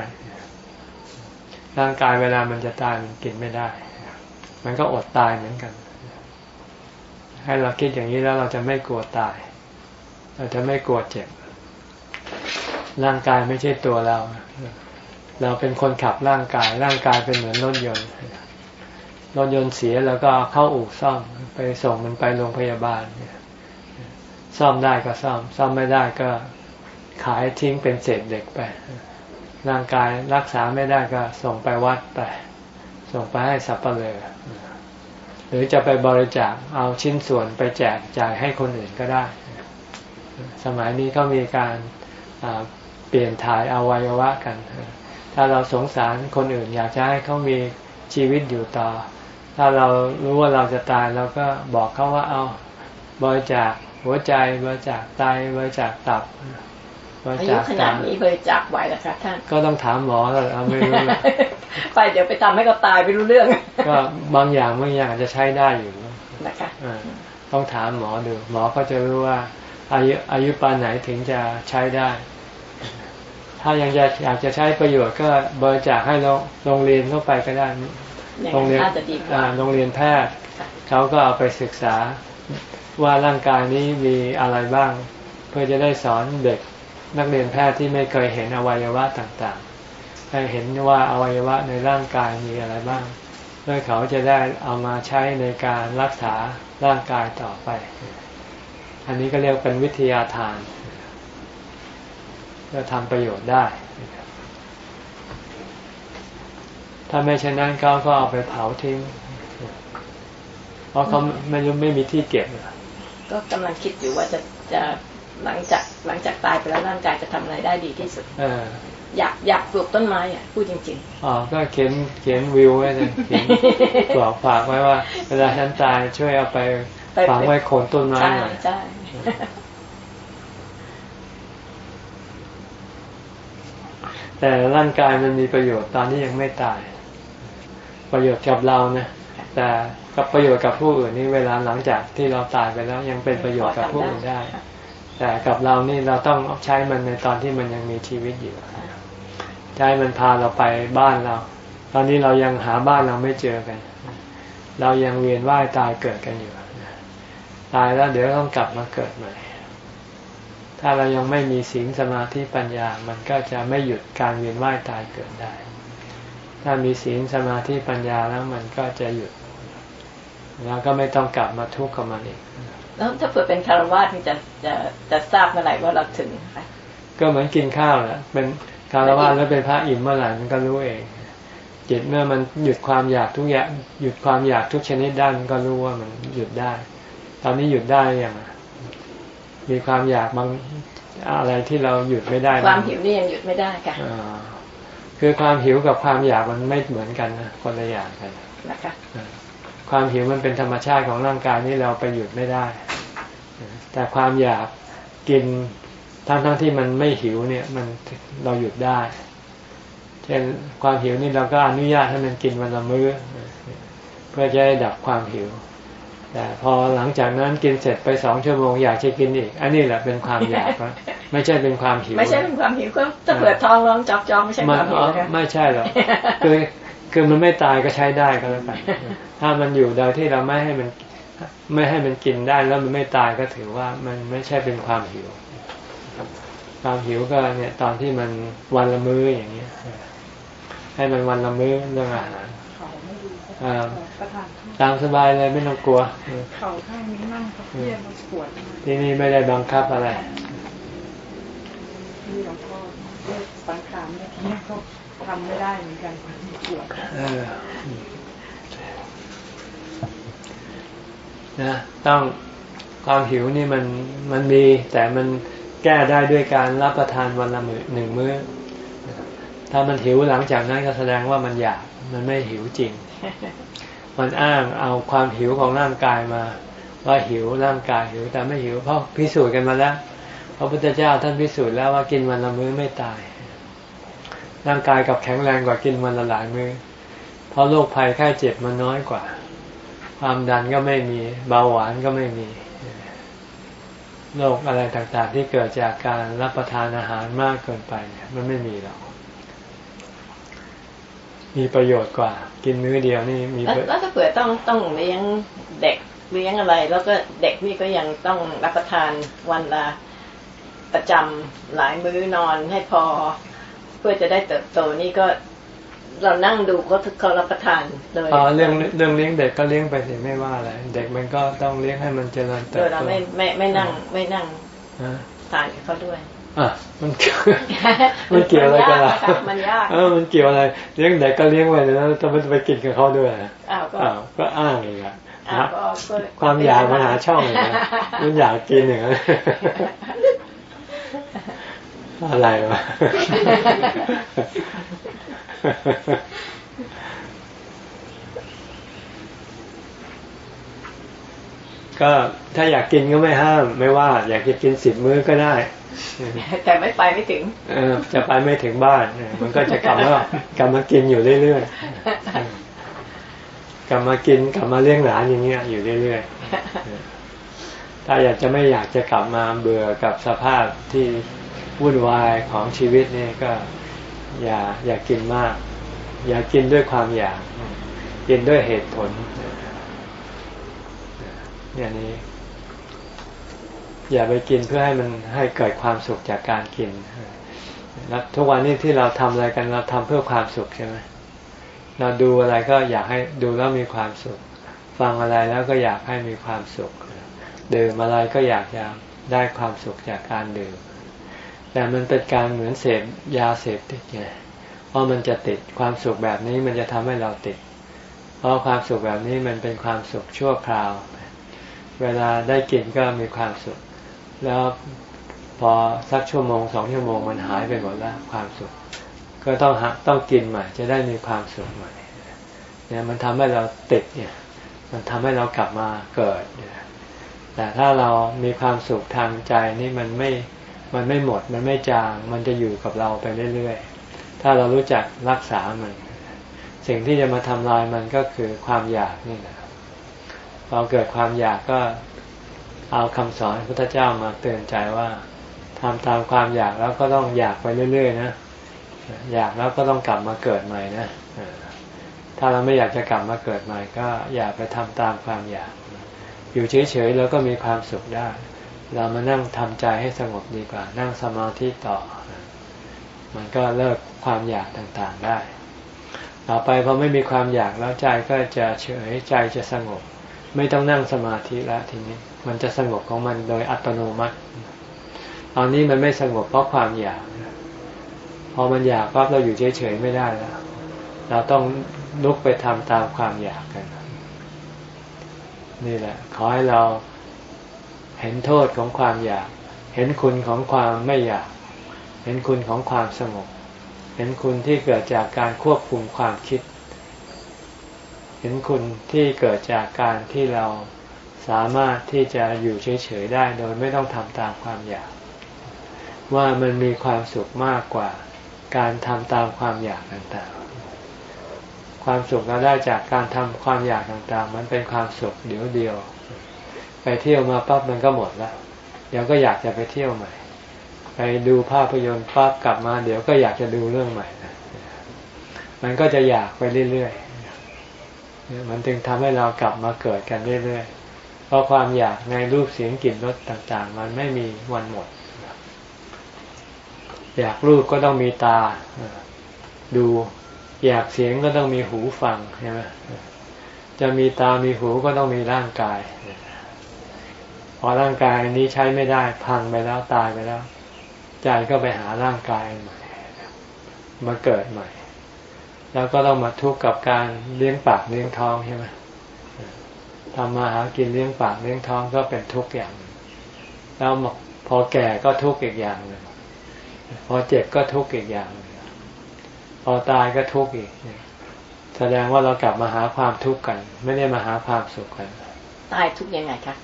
Speaker 1: ร่างกายเวลามันจะตายมันกินไม่ได้ มันก็อดตายเหมือนกัน ให้เราคิดอย่างนี้แล้วเราจะไม่กลัวตาย เราจะไม่กลัวเจ็บ ร่างกายไม่ใช่ตัวเรา เราเป็นคนขับร่างกาย ร่างกายเป็นเหมือนรถยนต์ รถยนต์เสียแล้วก็เข้าอู่ซ่อมไปส่งมันไปโรงพยาบาลซ่อมได้ก็ซ่อม ซ่อมไม่ได้ก็ขายทิ้งเป็นเศษเด็กไป ร่างกายรักษาไม่ได้ก็ส่งไปวัดไป ส่งไปให้สับเปลือหรือจะไปบริจาคเอาชิ้นส่วนไปแจกจ่ายให้คนอื่นก็ได้ สมัยนี้ก็มีการเปลี่ยนถ่ายอวัยวะกัน ถ้าเราสงสารคนอื่นอยากจะให้เขามีชีวิตอยู่ต่อ ถ้าเรารู้ว่าเราจะตายเราก็บอกเขาว่าเอาบริจาคหัวใจบริจาคไตบริจาคตับบ
Speaker 2: ริจาคขนาดนี้บริจาคไหวแล้วคะท่าน
Speaker 1: ก็ต้องถามหมอแล้วเอาไม่รู้
Speaker 2: ไปเดี๋ยวไปทำให้เขาตายไม่รู้เรื่อง
Speaker 1: ก็บางอย่างบางอย่างจะใช้ได้อยู่นะคะต้องถามหมอดูหมอก็จะรู้ว่า อายุอายุปานไหนถึงจะใช้ได้ ถ้ายังอยากจะใช้ประโยชน์ก็บริจาคให้โรงเรียนเข้าไปก็ได้
Speaker 2: โรงเรียน
Speaker 1: โรงเรียนแพทย์เขาก็เอาไปศึกษาว่าร่างกายนี้มีอะไรบ้าง เพื่อจะได้สอนเด็กนักเรียนแพทย์ที่ไม่เคยเห็นอวัยวะต่างๆให้เห็นว่าอวัยวะในร่างกายมีอะไรบ้างเพื่อเขาจะได้เอามาใช้ในการรักษาร่างกายต่อไป อันนี้ก็เรียกเป็นวิทยาทานเพื่อทำประโยชน์ได้ ถ้าไม่เช่นนั้นเขาก็เอาไปเผาทิ้ง เพราะเขาไม่รู้ไม่มีที่เก็บ
Speaker 2: ก็กำลังคิดอยู่ว่าจะจะหลังจากหลังจากตายไปแล้วร่างกายจะทำอะไรได้ดีที่สุด
Speaker 1: อ
Speaker 2: อยากอยากปลูกต้นไม้อะพูดจริง
Speaker 1: ๆอ๋อก็เขียนเขียนวิวไว้เลยเขียนบอกฝากไว้ว่า เวลาฉันตายช่วยเอาไปฝังไว้โคนต้นไม้หน่อยใช่แต่ร่างกายมันมีประโยชน์ตอนที่ยังไม่ตาย ประโยชน์กับเรานะแต่กับประโยชน์กับผู้อื่นนี่เวลาหลังจากที่เราตายไปแล้วยังเป็นประโยชน์กับผู้อื่นได้ แต่กับเรานี่เราต้องใช้มันในตอนที่มันยังมีชีวิตอยู่ใช้มันพาเราไปบ้านเรา ตอนนี้เรายังหาบ้านเราไม่เจอกัน เรายังเวียนว่ายตายเกิดกันอยู่ตายแล้วเดี๋ยวต้องกลับมาเกิดใหม่ ถ้าเรายังไม่มีศีลสมาธิปัญญา มันก็จะไม่หยุดการเวียนว่ายตายเกิดได้ ถ้ามีศีลสมาธิปัญญาแล้วมันก็จะหยุด แล้วก็ไม่ต้องกลับมาทุกข์กับมันอีก
Speaker 2: แล้วถ้าเผื่อเป็นคารวะที่จะจะจะทราบเมื่อไหร่ว่าเราถึงคะ
Speaker 1: ก็เหมือนกินข้าวแหละเป็นคารวะแล้วเป็นพระอิ่มเมื่อไหร่มันก็รู้เองจิตเมื่อมันหยุดความอยากทุกอย่างหยุดความอยากทุกชนิดได้มันก็รู้ว่ามันหยุดได้ ตอนนี้หยุดได้อย่างมีความอยากบางอะไรที่เราหยุดไม่ได้
Speaker 2: ความหิวนี่ยังหยุดไม่ได้ค่ะ
Speaker 1: คือความหิวกับความอยากมันไม่เหมือนกันนะคนละอย่างกัน
Speaker 2: นะคะ
Speaker 1: ความหิวมันเป็นธรรมชาติของร่างกายนี่เราไปหยุดไม่ได้ แต่ความอยากกินทั้งทั้งที่มันไม่หิวเนี่ยมันเราหยุดได้ เช่นความหิวนี่เราก็อนุญาตให้มันกินวันละมื้อ เพื่อจะได้ดับความหิว แต่พอหลังจากนั้นกินเสร็จไปสองชั่วโมงอยากจะกินอีก อันนี้แหละเป็นความอยากไม่ใช่เป็นความหิว
Speaker 2: ไม่ใช่เป็นความหิวก็ถ้าเปิดท้องร้องจอกจองไม่ใช่ความหิว
Speaker 1: ไม่ใช่หรอกคือคือมันไม่ตายก็ใช้ได้ก็แล้วกันถ้ามันอยู่โดยที่เราไม่ให้มันไม่ให้มันกินได้แล้วมันไม่ตายก็ถือว่ามันไม่ใช่เป็นความหิวความหิวก็เนี่ยตอนที่มันวันละมื้ออย่างเงี้ยให้มันวันละมื้อเรื่องอาหาร ตามสบายเลยไม่ต้องกลัว
Speaker 3: เข่าข้างนี้นั่งเขาเพี้ยนมาปวด
Speaker 1: ที่นี่ไม่ได้บังคับอะไร
Speaker 3: ที่หลวงพ่อเรื่องสังขารเนี่ยที่เขาทำไม่ได้เหมือนกันปวด
Speaker 1: นะต้องความหิวนี่มันมันมี แต่มันแก้ได้ด้วยการรับประทานวันละมือหนึ่งมื้อ ถ้ามันหิวหลังจากนั้นก็แสดงว่ามันอยาก มันไม่หิวจริง มันอ้างเอาความหิวของร่างกายมา ว่าหิวร่างกายหิวแต่ไม่หิวเพราะพิสูจน์กันมาแล้วพระพุทธเจ้าท่านพิสูจน์แล้วว่ากินวันละมื้อไม่ตาย ร่างกายกับแข็งแรงกว่ากินมันละหลายมือเพราะโรคภัยไข้เจ็บมันน้อยกว่า ความดันก็ไม่มีเบาหวานก็ไม่มีโรคอะไรต่างๆ ที่เกิดจากการรับประทานอาหารมากเกินไปเนี่ยมันไม่มีหรอก มีประโยชน์กว่า กินมื้อเดียวนี่มี
Speaker 2: แล้วถ้าเผื่อต้องต้องเลี้ยงเด็กเลี้ยงอะไร แล้วก็เด็กนี่ก็ยังต้องรับประทานวันละประจำหลายมื้อนอนให้พอ เพื่อจะได้เติบโตนี่ก็เรานั่งดูเขาเขารับประทาน
Speaker 1: เลยอ๋อเรื่องเรื่องเลี้ยงเด็กก็เลี้ยงไปสิไม่ว่าอะไรเด็กมันก็ต้องเลี้ยงให้มันเจริญเติบโตโดยเรา
Speaker 2: ไม่ไม่ไม่นั่งไม่นั่งทานเขาด้วย
Speaker 1: อะมันมันเกี่ยวอะไรกันล่ะ
Speaker 2: มันยาก
Speaker 1: เออมันเกี่ยวอะไรเลี้ยงเด็กก็เลี้ยงไว้แล้วจะไปไปกินกับเขาด้วย
Speaker 2: อ้าว
Speaker 1: ก็อ้างเลยอะความอยากมาหาช่องเลยนะมันอยากกินอย่างนั้นอะไรวะก็ถ้าอยากกินก็ไม่ห้าม ไม่ว่า อยากจะกินสิบมื้อก็ได้
Speaker 2: แต่ไม่ไปไม่ถึง
Speaker 1: เออจะไปไม่ถึงบ้าน มันก็จะกลับมากลับมากินอยู่เรื่อยๆกลับมากินกลับมาเลี้ยงหลานอย่างเงี้ยอยู่เรื่อยๆถ้าอยากจะไม่อยากจะกลับมาเบื่อกับสภาพที่วุ่นวายของชีวิตนี่ก็ อย่าอย่ากินมาก อย่ากินด้วยความอยากกินด้วยเหตุผลอย่างนี้ อย่าไปกินเพื่อให้มันให้เกิดความสุขจากการกินแล้วทุกวันนี้ที่เราทำอะไรกันเราทำเพื่อความสุขใช่ไหมเราดูอะไรก็อยากให้ดูแล้วมีความสุข ฟังอะไรแล้วก็อยากให้มีความสุขดื่มอะไรก็อยากจะได้ความสุขจากการดื่ม แต่มันเป็นการเหมือนเสพยาเสพติดไงเพราะมันจะติดความสุขแบบนี้มันจะทำให้เราติด เพราะความสุขแบบนี้มันเป็นความสุขชั่วคราว เวลาได้กินก็มีความสุข แล้วพอสักชั่วโมงสองชั่วโมงมันหายไปหมดแล้วความสุข ก็ต้องหต้องกินใหม่ จะได้มีความสุขใหม่เนี่ยมันทำให้เราติดเนี่ย มันทำให้เรากลับมาเกิดแต่ถ้าเรามีความสุขทางใจนี่มันไม่มันไม่หมด มันไม่จาง มันจะอยู่กับเราไปเรื่อยๆถ้าเรารู้จักรักษามัน สิ่งที่จะมาทำลายมันก็คือความอยากนี่แหละเราเกิดความอยากก็ เอาคำสอนพระพุทธเจ้ามาเตือนใจว่าทำตามความอยากแล้วก็ต้องอยากไปเรื่อย ๆ นะอยากแล้วก็ต้องกลับมาเกิดใหม่นะถ้าเราไม่อยากจะกลับมาเกิดใหม่ ก็อย่าไปทำตามความอยาก อยู่เฉยๆแล้วก็มีความสุขได้ เรามานั่งทำใจให้สงบดีกว่า นั่งสมาธิต่อ มันก็เลิกความอยากต่างๆได้ต่อไปพอไม่มีความอยากแล้วใจก็จะเฉยใจจะสงบ ไม่ต้องนั่งสมาธิแล้วทีนี้ มันจะสงบของมันโดยอัตโนมัติ ตอนนี้มันไม่สงบเพราะความอยาก พอมันอยากปั๊บเราอยู่เฉยๆไม่ได้แล้ว เราต้องลุกไปทำตามความอยากกัน นี่แหละ ขอให้เราเห็นโทษของความอยาก เห็นคุณของความไม่อยาก เห็นคุณของความสงบ เห็นคุณที่เกิดจากการควบคุมความคิด เห็นคุณที่เกิดจากการที่เรา สามารถที่จะอยู่เฉยๆได้โดยไม่ต้องทำตามความอยาก ว่ามันมีความสุขมากกว่าการทำตามความอยากต่างๆ ความสุขเราได้จากการทำความอยากต่างๆ มันเป็นความสุขเดียวเดียว ไปเที่ยวมาปั๊บมันก็หมดแล้วเดี๋ยวก็อยากจะไปเที่ยวใหม่ ไปดูภาพยนตร์ปั๊บกลับมา เดี๋ยวก็อยากจะดูเรื่องใหม่นะมันก็จะอยากไปเรื่อยๆมันจึงทำให้เรากลับมาเกิดกันเรื่อยๆ ราะความอยากในรูปเสียงกลิ่นรสต่างๆ มันไม่มีวันหมด อยากรูปก็ต้องมีตาดูอยากเสียงก็ต้องมีหูฟังใช่ไหมจะมีตามีหูก็ต้องมีร่างกาย พอร่างกายนี้ใช้ไม่ได้พังไปแล้วตายไปแล้ว ใจก็ไปหาร่างกายใหม่มาเกิดใหม่ แล้วก็ต้องมาทุกข์กับการเลี้ยงปากเลี้ยงท้องใช่ไหม ทำมาหากินเลี้ยงปากเลี้ยงท้องก็เป็นทุกข์อย่างแล้วพอแก่ก็ทุกข์อีกอย่างหนึ่งพอเจ็บก็ทุกข์อีกอย่างหนึ่งพอตายก็ทุกข์อีกแสดงว่าเรากลับมาหาความทุกข์กัน ไม่ได้มาหาความสุขกัน
Speaker 2: ตายทุกข์ยังไงคะ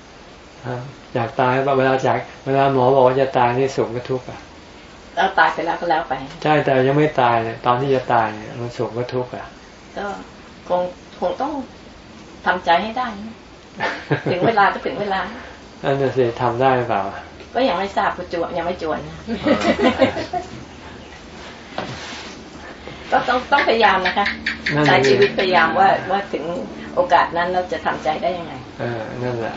Speaker 1: อยากตายเวลาจากเวลาหมอบอกว่าจะตายนี่สุขก็ทุกข์อะ
Speaker 2: เราตายไปแล้วก็แล้วไป
Speaker 1: ใช่แต่ยังไม่ตายเนี่ยตอนที่จะตายเนี่ยมันสุขก็ทุกข์อะ
Speaker 2: ก็คงคงต้อง ทำใจให้ได้นะถึงเวลาก็ถึงเวลา
Speaker 1: นั่นน่ะสิทำได้หรือเปล่า
Speaker 2: ก็ยังไม่ทราบประจวบยังไม่จวนนะก็ต้องต้องพยายามนะคะ
Speaker 1: นั่น
Speaker 2: ใช้
Speaker 1: เอง
Speaker 2: ชีวิตพยายามว่าว่าถึงโอกาสนั้นเราจะทำใจได้ยังไง
Speaker 1: เออนั่นแหละ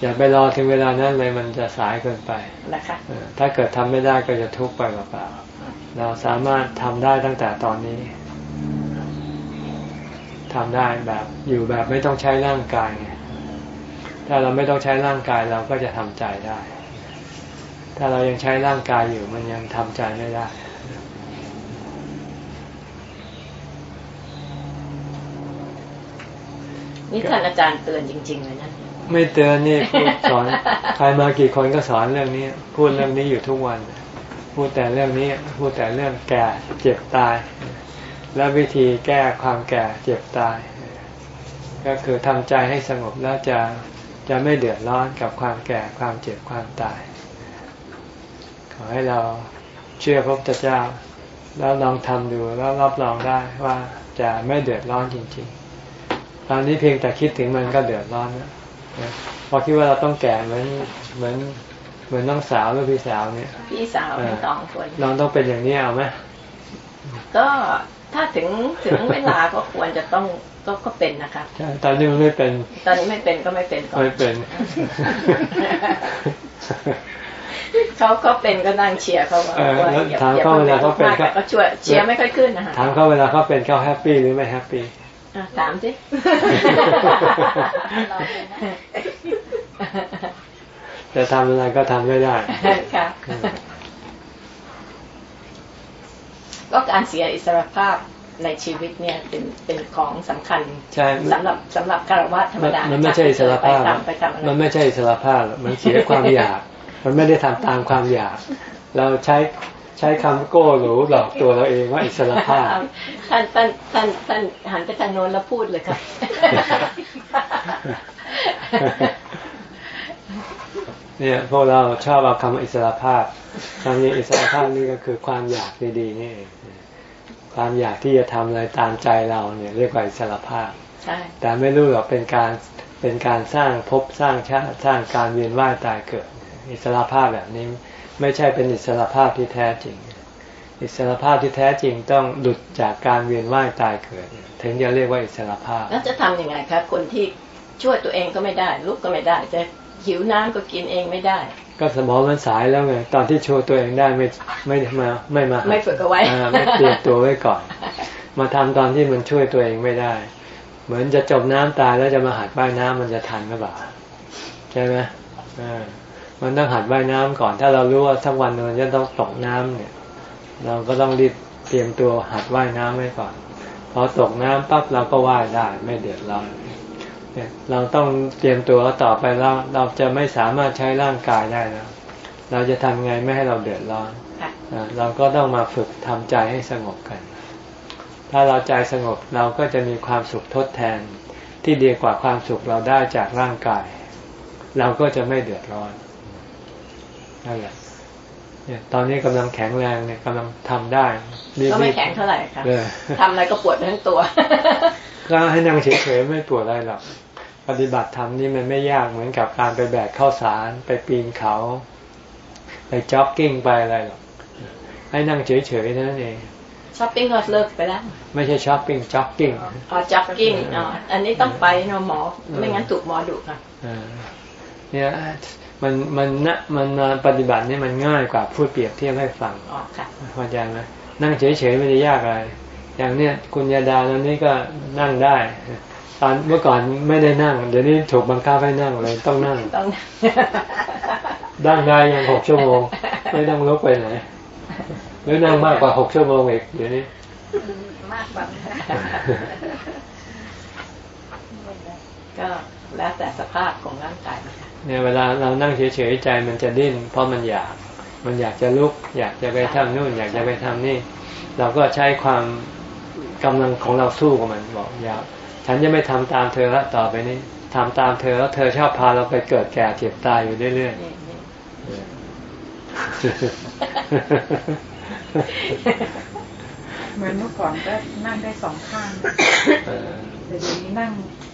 Speaker 1: อย่าไปรอถึงเวลานั้นเลยมันจะสายเกินไป
Speaker 2: นะคะ
Speaker 1: เออถ้าเกิดทำไม่ได้ก็จะทุกข์ไปเปล่าๆเราสามารถทำได้ตั้งแต่ตอนนี้ ทำได้แบบอยู่แบบไม่ต้องใช้ร่างกายไงถ้าเราไม่ต้องใช้ร่างกายเราก็จะทำใจได้ ถ้าเรายังใช้ร่างกายอยู่มันยังทำใจไม่ได้
Speaker 2: นี่ท่านอาจารย์เตือนจริง ๆ เลยนะ
Speaker 1: ไม่เตือนนี่พูดสอนใครมากี่คนก็สอนเรื่องนี้พูดเรื่องนี้อยู่ทุกวัน พูดแต่เรื่องนี้ พูดแต่เรื่องแก่เจ็บตาย และวิธีแก้ความแก่เจ็บตาย ก็คือทำใจให้สงบแล้วจะจะไม่เดือดร้อนกับความแก่ความเจ็บความตาย ขอให้เราเชื่อพระพุทธเจ้า แล้วลองทำดูแล้วรับรองได้ว่าจะไม่เดือดร้อนจริง ๆ ตอนนี้เพียงแต่คิดถึงมันก็เดือดร้อนแล้วนะเพราะคิดว่าเราต้องแก่เหมือนเหมือนเหมือนน้องสาวหรือพี่สาวเนี่ย
Speaker 2: พี่สาวไม่ต้องควร
Speaker 1: เราต้องเป็นอย่างนี้เอาไหม
Speaker 2: ก็ ถ้าถึงถึงเวลาก็ควรจะต้องก็ก็เป็นนะคะ
Speaker 1: ใช่ตอนนี้มันไม่เป็น
Speaker 2: ตอนนี้ไม่เป็นก็ไม่เป็นก่อน
Speaker 1: ไม่เป็น
Speaker 2: เขาก็เป็นก็นั่งเชียร์เขาว่า
Speaker 1: เออ
Speaker 2: ว่า
Speaker 1: แล้ว
Speaker 2: อย่า
Speaker 1: ถาม
Speaker 2: อย่า
Speaker 1: เขาเวลาเขาเป็น
Speaker 2: มาก
Speaker 1: ก็
Speaker 2: แต่ก็ช่วยเชียร์ไม่ค่อยขึ้นนะคะ
Speaker 1: ถามเขาเวลาเขาเป็นเขา happy หรือไม่ happy
Speaker 2: อะถามสิ
Speaker 1: จะทำอะไรก็ทำไม่ได้
Speaker 2: ค่ะ ก็การเสียอิสรภาพในชีวิตเนี่ยเป็นเป็นของสำคัญ
Speaker 1: ใช่
Speaker 2: สำหรับสำหรับคารวะธรรม
Speaker 1: มัน
Speaker 2: ดา
Speaker 1: มันไม่ใช่อิสรภาพ
Speaker 2: ไปทำไปทำอะไร
Speaker 1: มันไม่ใช่อิสรภาพหรอกมันเสียความอยาก มันไม่ได้ทำตามความอยาก เราใช้ใช้คำโก้หรูหลอกตัวเราเองว่าอิสรภาพ
Speaker 2: ท่านท่านท่านท่านหันไปทางโน้นแล้วพูดเลยครับ
Speaker 1: เนี่ยพวกเราชอบเอาคำว่าอิสรภาพคำนี้อิสรภาพนี่ก็คือความอยากดีๆนี่เองความอยากที่จะทำอะไรตามใจเราเนี่ยเรียกว่าอิสรภาพ
Speaker 2: ใช่
Speaker 1: แต่ไม่รู้หรอกเป็นการเป็นการสร้างภพสร้างชาติสร้างการเวียนว่ายตายเกิด อิสรภาพแบบนี้ไม่ใช่เป็นอิสรภาพที่แท้จริง อิสรภาพที่แท้จริงต้องหลุดจากการเวียนว่ายตายเกิด ถึงจะเรียกว่าอิสรภาพ
Speaker 2: แล้วจะทำยังไงครับคนที่ช่วยตัวเองก็ไม่ได้ลุกก็ไม่ได้จะ หิวน้ำก็กินเองไม่ได้
Speaker 1: ก็สมองมันสายแล้วไงตอนที่โชว์ตัวเองได้ไม่ไม่มาไม่มา
Speaker 2: ไม่ฝึกเอาไว้
Speaker 1: อ่าไม่เตรียมตัวไว้ก่อน มาทำตอนที่มันช่วยตัวเองไม่ได้ เหมือนจะจมน้ำตายแล้วจะมาหัดว่ายน้ำมันจะทันหรือเปล่าใช่ไหมอ่ามันต้องหัดว่ายน้ำก่อน ถ้าเรารู้ว่าทั้งวันมันจะต้องตกน้ำเนี่ย เราก็ต้องรีบเตรียมตัวหัดว่ายน้ำไว้ก่อนพอตกน้ำปั๊บเราก็ว่ายได้ไม่เดือดร้อน เนี่ยเราต้องเตรียมตัวต่อไปแล้วเราจะไม่สามารถใช้ร่างกายได้แล้วเราจะทำไงไม่ให้เราเดือดร้อน
Speaker 2: ค่ะ
Speaker 1: อ่าเราก็ต้องมาฝึกทำใจให้สงบกัน ถ้าเราใจสงบเราก็จะมีความสุขทดแทน ที่ดีกว่าความสุขเราได้จากร่างกาย เราก็จะไม่เดือดร้อนนั่นแหละเนี่ยตอนนี้กำลังแข็งแรงเนี่ยกำลังทำได้รีบ
Speaker 2: ก็ไม่แข็งเท่าไหร่ค่ะ
Speaker 1: เลย
Speaker 2: ทำอะไรก็ปวดทั้งตัว
Speaker 1: ก็ให้นั่งเฉยๆไม่ปวดอะไรหรอก ปฏิบัติธรรมนี่มันไม่ยากเหมือนกับการไปแบกข้าวสารไปปีนเขา ไปจ็อกกิ้งไปอะไรหรอกให้นั่งเฉยๆเท่านั้นเอง
Speaker 2: ช้อปปิ้งก็เลิกไปแล้ว
Speaker 1: ไม่ใช่ shopping joggingอ๋
Speaker 2: อจ็อกกิ้งอ๋ออันนี้ต้องไปเนอะหมอ ไม่งั้นถูกหมอดุค่ะ
Speaker 1: อ่าเนี่ยมันมันนะมันมาปฏิบัตินี่มันง่ายกว่าพูดเปรียบเทียบให้ฟัง
Speaker 2: อ๋อค่ะ
Speaker 1: เข้าใจไหมนั่งเฉยๆไม่ได้ยากอะไร อย่างเนี้ยคุณยาดาตอนนี้ก็นั่งได้ ตอนเมื่อก่อนไม่ได้นั่ง เดี๋ยวนี้ถูกบังคับให้นั่งเลยต้องนั่ง
Speaker 2: ต้อง
Speaker 1: นั่งได้ยังหกชั่วโมง ไม่ต้องลุกไปไหนหรือนั่งมากกว่าหกชั่วโมงอีกเดี๋ยวนี้
Speaker 2: มากแบบก็แล้วแต่สภาพของร่างกายนะคะ
Speaker 1: เนี่ยเวลาเรานั่งเฉยๆใจมันจะดิ้นเพราะมันอยาก มันอยากจะลุก อยากจะไปทำนู่น อยากจะไปทำนี่ เราก็ใช้ความกำลังของเราสู้กับมันบอกอยาก ฉันจะไม่ทำตามเธอแล้วต่อไปนี้ทำตามเธอแล้วเธอชอบพาเราไปเกิดแก่เจ็บตายอยู่เรื่อย
Speaker 2: นี่นี่
Speaker 1: ๆ
Speaker 3: เหมือนเมื่อก่อนก็นั่งได้สองข้างแต่เดี๋ยวนี้นั่ง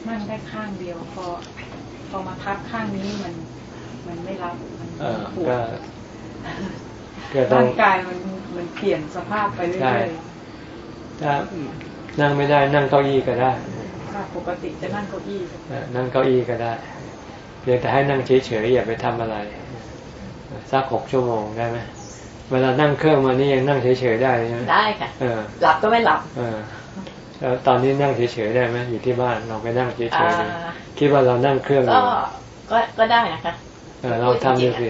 Speaker 3: นั่งได้ข้างเดียวพอพอมาทับข้างนี้มัน มันไม่รับมันปวดร่างกายมันมันเปลี่ยนสภาพไปเรื่อย
Speaker 1: ๆถ้านั่งไม่ได้นั่งเก้าอี้ก็ได้
Speaker 3: ปกติจะนั่งเก้าอี้
Speaker 1: นั่งเก้าอี้ก็ได้เพียงแต่ให้นั่งเฉยๆอย่าไปทำอะไรสักหกชั่วโมงได้ไหมเวลานั่งเครื่องมานี่ยังนั่งเฉยๆได้ใช่ไหม
Speaker 2: ได้ค่ะหลับก็ไม่หลับ
Speaker 1: เออแล้วตอนนี้นั่งเฉยๆได้ไหมอยู่ที่บ้านเราไปนั่งเฉยๆคิดว่าเรานั่งเครื่อง
Speaker 2: ก็ก็ก็ได้นะคะ
Speaker 1: ลองทำดูสิ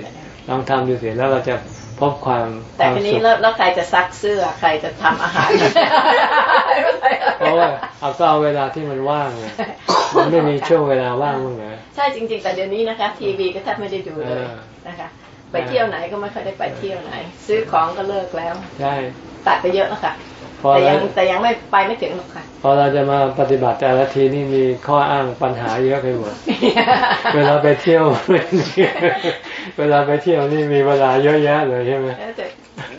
Speaker 1: ลองทำดูสิแล้วเราจะ พบความ
Speaker 2: แต่ทีนี้แล้วใครจะซักเสื้อใครจะทำอาหาร
Speaker 1: เพราะว่าเอาก็เอาเวลาที่มันว่างไงมันไม่มีช่วงเวลาว่างมั้งเหรอ
Speaker 2: ใช่จริง ๆ แต่เดี๋ยวนี้นะคะ ทีวีก็แทบไม่ได้ดูเลยนะคะ ไปเที่ยวไหนก็ไม่ค่อยได้ไปเที่ยวไหน ซื้อของก็เลิกแล้วใช่ตัดไปเยอะแล้วค่ะแต่ยังแต่ยังไม่ไปไม่ถึงหรอกค่ะ
Speaker 1: พอเราจะมาปฏิบัติแต่ละทีนี่มีข้ออ้างปัญหาเยอะไปหมดเวลาไปเที่ยว เวลาไปเที่ยวนี่มีเวลาเยอะแยะเลยใช่ไหม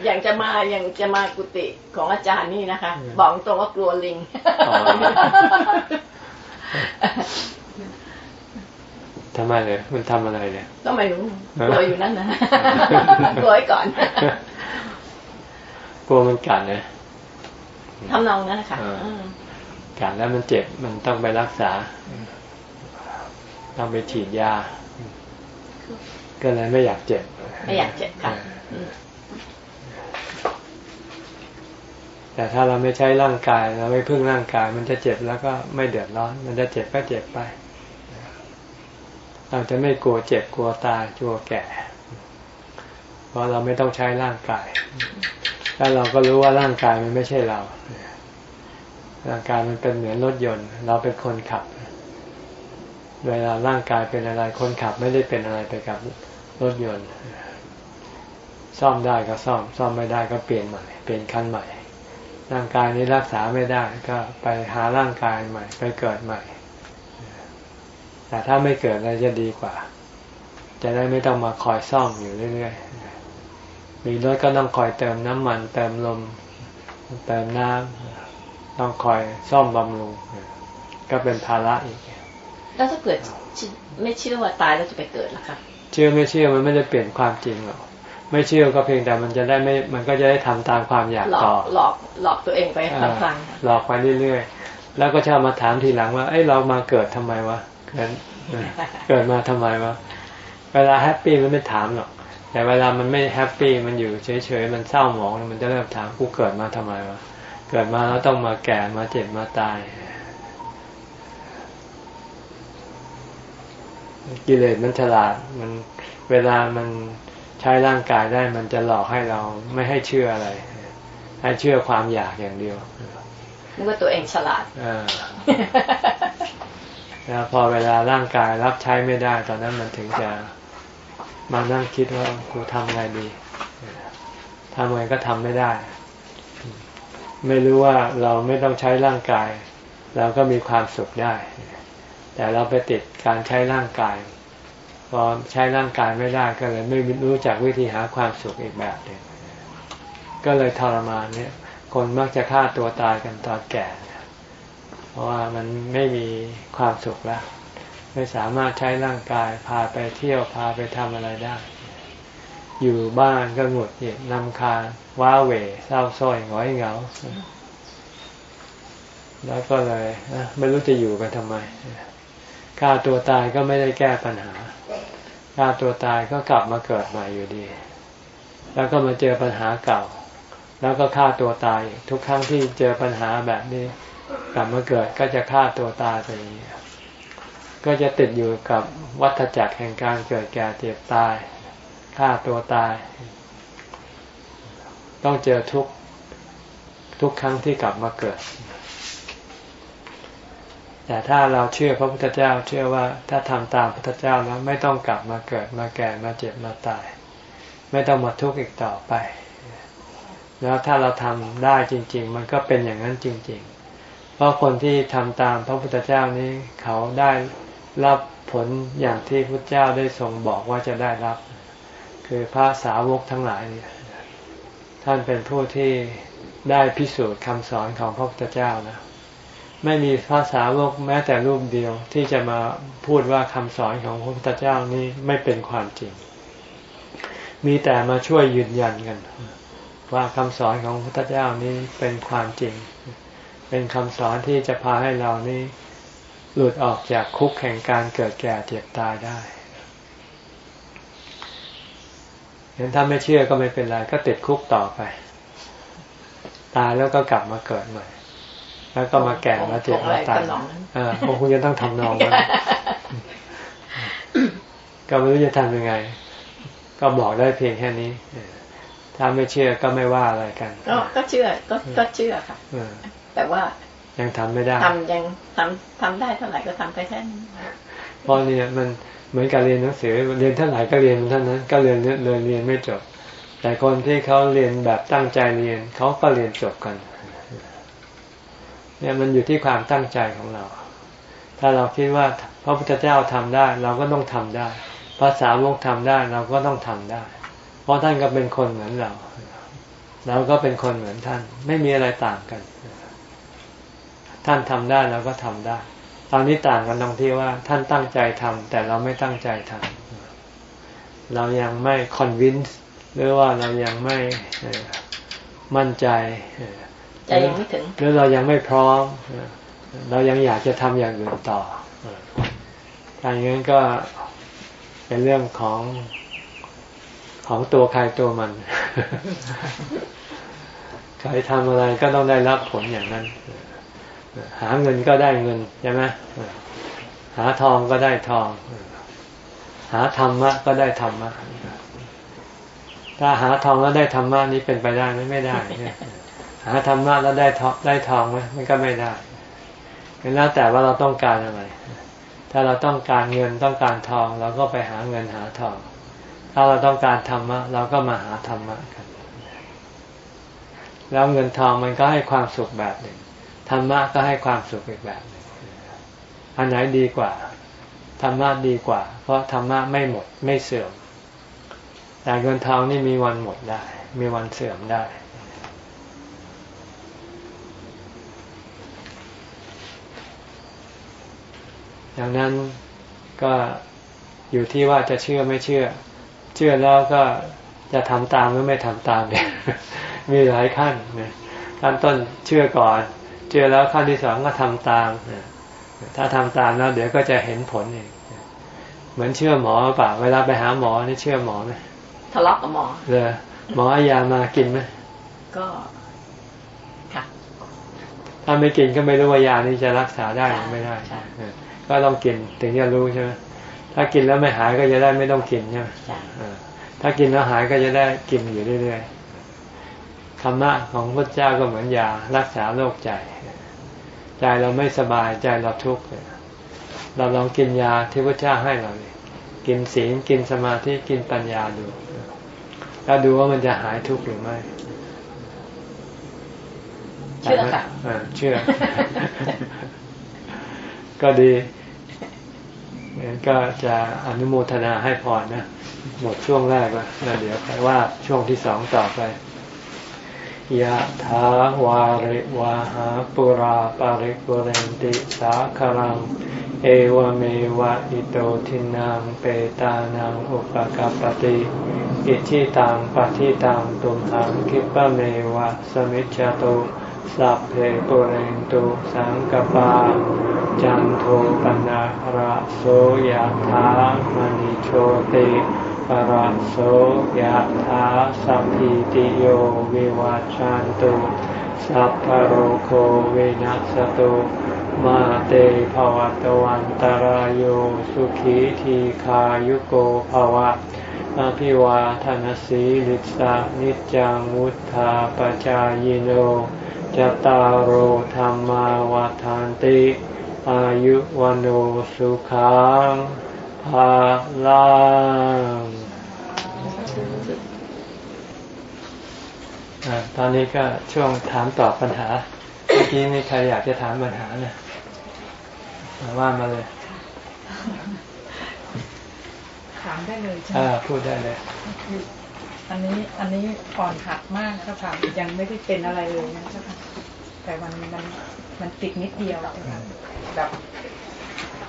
Speaker 2: อย่างจะมาอย่างจะมากุฏิของอาจารย์นี่นะคะ บอกตรงว่ากลัวลิง
Speaker 1: ทำไมเลยมันทำอะไรเนี่ย
Speaker 2: ก็ไม่รู้กลัวอยู่นั่นนะกลัวไว้ก่อน
Speaker 1: กลัวมันกัดเลย
Speaker 2: ทำนองนั้นนะคะ
Speaker 1: กัดแล้วมันเจ็บมันต้องไปรักษา ต้องไปฉีดยา ก็เลยไม่อยากเจ็บ
Speaker 2: ไม่อยากเจ็บค่ะ
Speaker 1: แต่ถ้าเราไม่ใช้ร่างกายเราไม่พึ่งร่างกาย มันจะเจ็บแล้วก็ไม่เดือดร้อน มันจะเจ็บก็เจ็บไป เราจะไม่กลัวเจ็บกลัวตายกลัวแก่ เพราะเราไม่ต้องใช้ร่างกายแล้วเราก็รู้ว่าร่างกายมันไม่ใช่เรา ร่างกายมันเป็นเหมือนรถยนต์ เราเป็นคนขับ เวลาร่างกายเป็นอะไรคนขับไม่ได้เป็นอะไรไปกับ รถยนต์ ซ่อมได้ก็ซ่อม ซ่อมไม่ได้ก็เปลี่ยนใหม่ เปลี่ยนคันใหม่ ร่างกายนี้รักษาไม่ได้ก็ไปหาร่างกายใหม่ ไปเกิดใหม่ แต่ถ้าไม่เกิดอะไรจะดีกว่า จะได้ไม่ต้องมาคอยซ่อมอยู่เรื่อยๆ มีรถก็ต้องคอยเติมน้ำมัน เติมลม เติมน้ำต้องคอยซ่อมบำรุง ก็เป็นภาระอีก
Speaker 2: แล้วถ้าเกิดไม่เชื่อว่าตายแล้วจะไปเกิดล่ะคะ
Speaker 1: เชื่อไม่เชื่อมันไม่ได้เปลี่ยนความจริงหรอกไม่เชื่อก็เพียงแต่มันจะได้ไม่มันก็จะได้ทำตามความอยากต่อ
Speaker 2: หลอกหลอกตัวเองไป
Speaker 1: ครั้งหลอกไปเรื่อยๆ แล้วก็ชอบมาถามทีหลังว่าเอ้ยเรามาเกิดทำไมวะเกิดเกิดมาทำไมวะเวลา happy มันไม่ถามหรอกแต่เวลามันไม่ happy มันอยู่เฉยๆมันเศร้าหมองมันจะเริ่มถามกูเกิดมาทำไมวะเกิดมาแล้วต้องมาแก่มาเจ็บมาตาย กิเลสมันฉลาดมันเวลามันใช้ร่างกายได้มันจะหลอกให้เราไม่ให้เชื่ออะไร ให้เชื่อความอยากอย่างเดียว
Speaker 2: นึกว่าตัวเองฉลาด
Speaker 1: แล้วพอเวลาร่างกายรับใช้ไม่ได้ ตอนนั้นมันถึงจะมานั่งคิดว่ากูทำไงดีทำไงก็ทำไม่ได้ ไม่รู้ว่าเราไม่ต้องใช้ร่างกาย เราก็มีความสุขได้ แต่เราไปติดการใช้ร่างกาย พอใช้ร่างกายไม่ได้ก็เลยไม่รู้จักวิธีหาความสุขอีกแบบหนึ่งก็เลยทรมานเนี่ย คนมักจะฆ่าตัวตายกันตอนแก่ เพราะว่ามันไม่มีความสุขแล้วไม่สามารถใช้ร่างกาย พาไปเที่ยวพาไปทำอะไรได้ อยู่บ้านก็หงุดหงิดนำคาว้าเหวเศร้าส้อยหงอยเหงา แล้วก็เลยไม่รู้จะอยู่กันทำไม ฆ่าตัวตายก็ไม่ได้แก้ปัญหาฆ่าตัวตายก็กลับมาเกิดใหม่อยู่ดี แล้วก็มาเจอปัญหาเก่า แล้วก็ฆ่าตัวตาย ทุกครั้งที่เจอปัญหาแบบนี้ กลับมาเกิดก็จะฆ่าตัวตายไปอย่างนี้ก็จะติดอยู่กับวัฏจักรแห่งการเกิดแก่เจ็บตายฆ่าตัวตาย ต้องเจอทุกทุกครั้งที่กลับมาเกิด แต่ถ้าเราเชื่อพระพุทธเจ้าเชื่อว่าถ้าทำตามพระพุทธเจ้าแล้วไม่ต้องกลับมาเกิดมาแก่มาเจ็บมาตาย ไม่ต้องมาทุกข์อีกต่อไป แล้วถ้าเราทำได้จริง ๆ มันก็เป็นอย่างนั้นจริง ๆ เพราะคนที่ทำตามพระพุทธเจ้านี้เขาได้รับผลอย่างที่พระเจ้าได้ทรงบอกว่าจะได้รับคืคือพระสาวกทั้งหลายเนี่ยท่านเป็นผู้ที่ได้พิสูจน์คำสอนของพระพุทธเจ้านะ ไม่มีพระสาวกแม้แต่รูปเดียวที่จะมาพูดว่าคำสอนของพระพุทธเจ้านี้ไม่เป็นความจริง มีแต่มาช่วยยืนยันกัน ว่าคำสอนของพระพุทธเจ้านี้เป็นความจริง เป็นคำสอนที่จะพาให้เรานี้หลุดออกจากคุกแห่งการเกิดแก่เจ็บตายได้เห็นถ้าไม่เชื่อก็ไม่เป็นไรก็ติดคุกต่อไป ตายแล้วก็กลับมาเกิดใหม่ แล้วก็มาแก่มาเจ็บมาตายอ่าคงจะต้องทำนองนั้นก็ไม่รู้จะทำยังไง ก็บอกได้เพียงแค่นี้ถ้าไม่เชื่อก็ไม่ว่าอะไรกัน
Speaker 2: ก็เชื่อก็ก็เชื่อค่ะแต่ว่า
Speaker 1: ยังทำไม่ได้
Speaker 2: ทำยังทำทำได้เท่าไหร่ก็ทำไปแค่นี้
Speaker 1: เพราะเนี่ยมันเหมือนการเรียนหนังสือเรียนเท่าไหร่ก็เรียนเท่านั้น ก็เรียนเรียนเรียนไม่จบ แต่คนที่เขาเรียนแบบตั้งใจเรียนเขาก็เรียนจบกัน เนี่ยมันอยู่ที่ความตั้งใจของเรา ถ้าเราคิดว่าพระพุทธเจ้าทำได้ เราก็ต้องทำได้ ภาษาวกทำได้เราก็ต้องทำได้ เพราะท่านก็เป็นคนเหมือนเรา เราก็เป็นคนเหมือนท่าน ไม่มีอะไรต่างกัน ท่านทำได้เราก็ทำได้ ตอนนี้ต่างกันตรงที่ว่าท่านตั้งใจทำแต่เราไม่ตั้งใจทำเรายังไม่คอนวินส์หรือว่าเรายังไม่มั่นใจ
Speaker 2: ใจยังไม่ถึง
Speaker 1: หรือเรายังไม่พร้อม เรายังอยากจะทำอย่างอื่นต่อถ้าอย่างนั้นก็เป็นเรื่องของของตัวใครตัวมันใครทำอะไรก็ต้องได้รับผลอย่างนั้น หาเงินก็ได้เงินใช่ไหมหาทองก็ได้ทอง หาธรรมะก็ได้ธรรมะถ้าหาทองแล้วได้ธรรมะนี้เป็นไปได้ไหมไม่ได้ หาธรรมะแล้วได้ทองได้ทองไหมมันก็ไม่ได้แล้วแต่ว่าเราต้องการอะไร ถ้าเราต้องการเงินต้องการทอง เราก็ไปหาเงินหาทอง ถ้าเราต้องการธรรมะเราก็มาหาธรรมะกัน แล้วเงินทองมันก็ให้ความสุขแบบหนึ่ง ธรรมะก็ให้ความสุขอีกแบบหนึ่ง อันไหนดีกว่า ธรรมะดีกว่า เพราะธรรมะไม่หมดไม่เสื่อม แต่เงินทองนี่มีวันหมดได้ มีวันเสื่อมได้ ดังนั้นก็อยู่ที่ว่าจะเชื่อไม่เชื่อ เชื่อแล้วก็จะทำตามหรือไม่ทำตามเนี่ยมีหลายขั้นนะขั้นต้นเชื่อก่อน เชื่อแล้วขั้นที่สองก็ทำตามถ้าทำตามแล้ว เดี๋ยวก็จะเห็นผลเองเหมือนเชื่อหมอเปล่าเวลาไปหาหมอนี่เชื่อหมอไหม
Speaker 2: ทะเลาะกับหมอ
Speaker 1: เลยหมออายามากินไหม
Speaker 2: ก็ค่ะ
Speaker 1: ถ้าไม่กินก็ไม่รู้ว่ายานี้จะรักษาได้หรือไม่ได้ ก็ต้องกินถึงจะรู้ใช่ไหมถ้ากินแล้วไม่หายก็จะได้ไม่ต้องกินใช่ไหมถ้ากินแล้วหายก็จะได้กินอยู่เรื่อยๆธรรมะของพระเจ้าก็เหมือนยารักษาโรคใจ ใจเราไม่สบายใจเราทุกข์เราลองกินยาที่พระเจ้าให้เราเลยกินศีลกินสมาธิกินปัญญาดู แล้วดูว่ามันจะหายทุกข์หรือไม่
Speaker 2: เชื่อค่ะ
Speaker 1: เชื่อ ก็ดีงั้น ก็จะอนุโมทนาให้พรนะ หมดช่วงแรกแล้วเดี๋ยวไปว่าช่วงที่สองต่อไปยะถาวาริวาหาปุราปาริปุเรนติสาครัง เอวเมวะอิโตทินังเปตานังอุปกาปติอิชิตังปฏิตังตุมหังคิปะเมวะสมิจจตุ สัพเพปุเรนตุสังกปา จันโทปนะระโสยะถามณิโชติปรโสยถาสัพพิติโยวิวัจจันตุสัพพโรโควินัสตุมาเตภวตวันตารโยสุขีทีขายุโกภวะอภิวาทนสีลิสานิจังมุธาปจายโน จตารโหธรรมาวาทานติ อายุวันโอสุขังภาลังตอนนี้ก็ช่วงถามตอบปัญหา เมื่อกี้มีใครอยากจะถามปัญหาเนี่ยมาว่ามาเลย
Speaker 3: ถามได้เลยใช่ไหม
Speaker 1: อ่าพูดได้เลย
Speaker 3: คื อันนี้อันนี้อ่อนหักมากเจ้าค่ะยังไม่ได้เป็นอะไรเลยนะเจ้าค่ะแต่มันมันมันติดนิดเดียวแบบ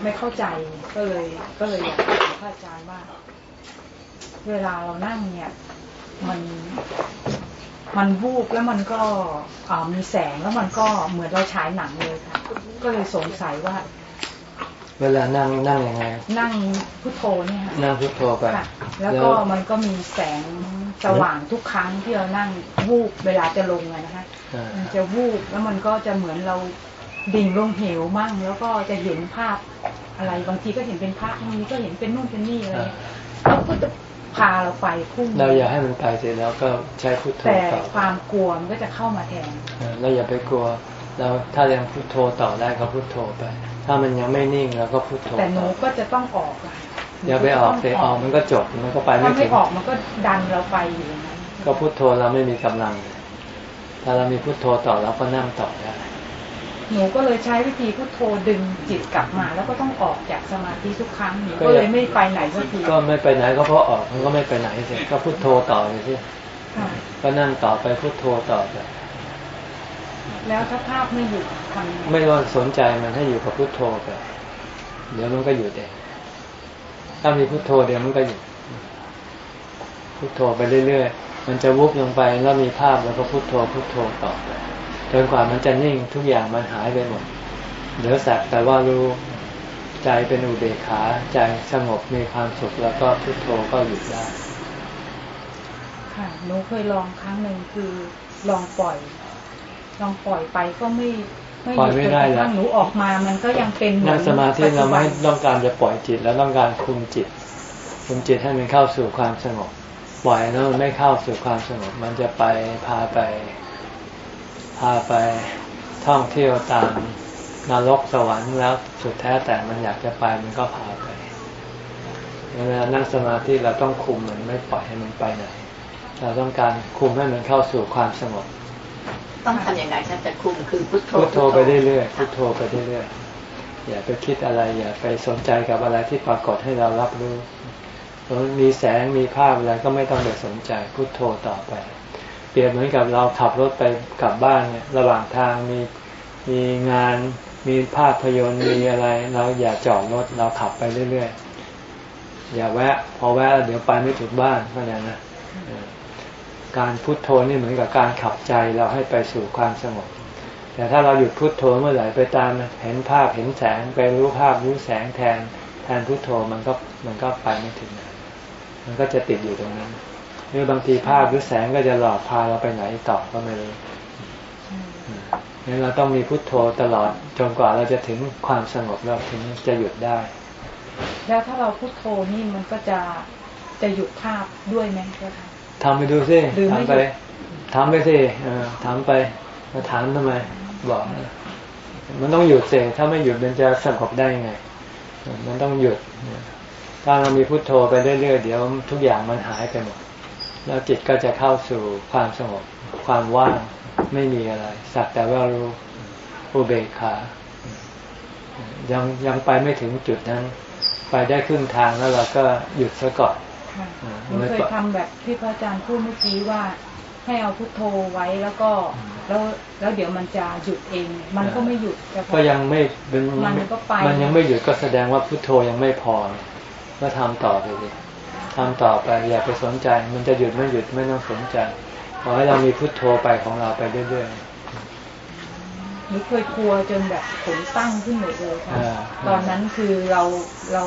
Speaker 3: ไม่เข้าใจก็เลยก็เลยอยากถามพระอาจารย์ว่า เวลาเรานั่งเนี่ย มันมันวูบแล้วมันก็มีแสงแล้วมันก็เหมือนเราฉายหนังเลยค่ะ ก็เลยสงสัยว่า
Speaker 1: เวลานั่งนั่งยังไง
Speaker 3: นั่งพุทโธเนี่ยค่ะ
Speaker 1: นั่งพุทโธไป
Speaker 3: ค่ะแล้วก็มันก็มีแสงสว่างทุกครั้งที่เรานั่งวูบเวลาจะลงอะนะคะ
Speaker 1: อ่า
Speaker 3: มันจะวูบแล้วมันก็จะเหมือนเราดิ่งลงเหวมั่ง แล้วก็จะเห็นภาพอะไรบางทีก็เห็นเป็นพระบางทีก็เห็นเป็นนู่นเป็นนี่อะไรเงี้ยแล้วก็จะพาเราไปพุ่ง
Speaker 1: เราอย่าให้มันไปเสร็จแล้วก็ใช้พุทโธ
Speaker 3: แต่
Speaker 1: ต่อ
Speaker 3: ความกลัวมันก็จะเข้ามาแทน
Speaker 1: เออเราอย่าไปกลัวเราถ้ายังพุทโธต่อได้ก็พุทโธไป ถ้ามันยังไม่นิ่งเราก็พุทโธ
Speaker 3: แต่หนู
Speaker 1: ต่อ
Speaker 3: ก็จะต้องออกอะ
Speaker 1: อย่าไปออกเตะออกมันก็จบมันก็ไป
Speaker 3: ถ้า
Speaker 1: ไม่
Speaker 3: ไม่
Speaker 1: ถึง
Speaker 3: ออกมันก็ดันเราไปอยู่อย่างนั้น
Speaker 1: ก็พุทโธเราไม่มีกำลัง ถ้าเรามีพุทโธต่อเราก็นั่งต่อได้
Speaker 3: หนูก็เลยใช้วิธีพุทโธดึงจิตกลับมา แล้วก็ต้องออกจากสมาธิทุกครั้งหนูก็เลยไม่ไปไหนสักที
Speaker 1: ก็ไม่ไปไหนก็เพราะออกมันก็ไม่ไปไหนสิก็พุทโธต่อเลยสิ
Speaker 3: ค่ะ
Speaker 1: ก็นั่งต่อไปพุทโธต่อไป
Speaker 3: แล้วถ้าภาพไม่หยุดทำยังไง
Speaker 1: ไม่ต้องสนใจมันให้อยู่กับพุทโธไปเดี๋ยวมันก็หยุดเองถ้ามีพุทโธเดี๋ยวมันก็หยุดพุทโธไปเรื่อยๆมันจะวุบลงไปแล้วมีภาพแล้วก็พุทโธพุทโธต่อไปจนกว่ามันจะนิ่งทุกอย่างมันหายไปหมดเหลือสักแต่ว่ารู้ใจเป็นอุเบกขาใจสงบมีความสุขแล้วก็พุทโธก็หยุดได้
Speaker 3: ค่ะหนูเคยลองครั้งหนึ่งคือลองปล่อย ลองปล่อยไปก็ไม่ไม่ห
Speaker 1: ปล่อย
Speaker 3: ยุด
Speaker 1: ไม่
Speaker 3: จน
Speaker 1: ได้
Speaker 3: กระ
Speaker 1: หรอก
Speaker 3: ทั่งหนูออกมามันก็ยังเป็นเหมื
Speaker 1: นั่
Speaker 3: อน
Speaker 1: งสมาธิเราไม่
Speaker 3: ปัจจุบัน
Speaker 1: ต้องการจะปล่อยจิตแล้วต้องการคุมจิต คุมจิตให้มันเข้าสู่ความสงบ ปล่อยแล้วมันไม่เข้าสู่ความสงบ มันจะไปพาไป พาไปท่องเที่ยวตามนรกสวรรค์แล้วสุดแท้แต่มันอยากจะไปมันก็พาไปเวลานั่งสมาธิเราต้องคุมมันไม่ปล่อยให้มันไปไหน เราต้องการคุมให้มันเข้าสู่ความสงบ
Speaker 2: ต้องทำยังไงคะจะคุมคือพุทโธ
Speaker 1: พุทโธไปเรื่อยๆพุทโธไปเรื่อยๆอย่าไปคิดอะไร อย่าไปสนใจกับอะไรที่ปรากฏให้เรารับรู้มีแสงมีภาพอะไรก็ไม่ต้องไปสนใจพุทโธต่อไป เปรียบเหมือนกับเราขับรถไปกลับบ้านเนี่ยระหว่างทางมีมีงานมีภาพยนตร์มีอะไร เราอย่าจอดรถเราขับไปเรื่อยๆอย่าแวะ พอแวะเดี๋ยวไปไม่ถึงบ้านก็อย่างนั้น การพุทโธนี่เหมือนกับการขับใจเราให้ไปสู่ความสงบ แต่ถ้าเราหยุดพุทโธเมื่อไหร่ไปตามเห็นภาพเห็นแสงไปรู้ภาพรู้แสงแทนแทนพุทโธมันก็มันก็ไปไม่ถึงมันก็จะติดอยู่ตรงนั้นหรือบางทีภาพหรือแสงก็จะหลอกพาเราไปไหนต่อก็ไม่รู้งั้นเราต้องมีพุทโธตลอดจนกว่าเราจะถึงความสงบเราถึงจะหยุดได้
Speaker 3: แล้วถ้าเราพุทโธนี่มันก็จะจะหยุดภาพด้วยไหมค่ะ
Speaker 1: ทำไปดูสิ
Speaker 3: หรือไม่
Speaker 1: ทำไป
Speaker 3: หยุด
Speaker 1: ทำไปสิเออทำไปมาถามทำไม บอก มันต้องหยุดเสถ้าไม่หยุดมันจะสงบได้ยังไง มันต้องหยุด ถ้าเรามีพุโทโธไปเรื่อยๆเดี๋ยวทุกอย่างมันหายไปหมด แล้วจิตก็จะเข้าสู่ความสงบ ความว่างไม่มีอะไร สักแต่ว่ารู้อุเบกขา ยังยังไปไม่ถึงจุดนั้น ไปได้ครึ่งทางแล้วเราก็หยุดซะก่อน
Speaker 3: ค่ะ
Speaker 1: อ่า
Speaker 3: หนูเคยทำแบบที่พระอาจารย์พูดเมื่อกี้ว่าให้เอาพุทโธไว้แล้วก็ แล้วแล้วเดี๋ยวมันจะหยุดเอง มันก็ไม่หยุดเจ้าค่ะ
Speaker 1: ก็ยังไม่เป็น
Speaker 3: มันก็ไป
Speaker 1: มันยังไม่หยุดก็แสดงว่าพุทโธยังไม่พอก็ทำต่อไปดิทำต่อไปอย่าไปสนใจ มันจะหยุดไม่หยุดไม่ต้องสนใจขอให้เรามีพุทโธไปของเราไปเรื่อย
Speaker 3: หนูเคยกลัวจนแบบขนตั้งขึ้นหมดเลยค่ะ
Speaker 1: อ่า
Speaker 3: ตอนนั้นคือเราเรา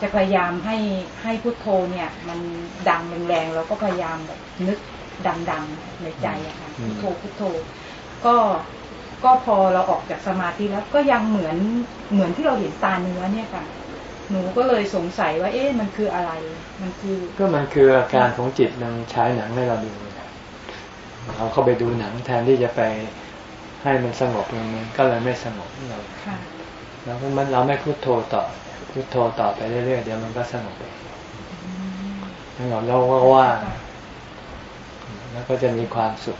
Speaker 3: จะพยายามให้ให้พุทโธเนี่ย มันดังแรงๆเราก็พยายามแบบนึกดังๆในใจอะค่ะพุทโธพุทโธ ก็ก็พอเราออกจากสมาธิแล้วก็ยังเหมือนเหมือนที่เราเห็นตาเนื้อเนี่ยค่ะ หนูก็เลยสงสัยว่า เอ๊ะมันคืออะไร มันคือ
Speaker 1: ๆก็มันคืออาการของจิตมันใช้หนังให้เราดูเราเข้าไปดูหนังแทนที่จะไปให้มันสงบลงมันก็เลยไม่สงบเรา
Speaker 3: ค่ะ
Speaker 1: แล้วมันเราไม่พุทโธต่อ พุทโธต่อไปเรื่อยๆเดี๋ยวมันก็สงบเองแล้วเราเราก็ว่างแล้วก็จะมีความสุข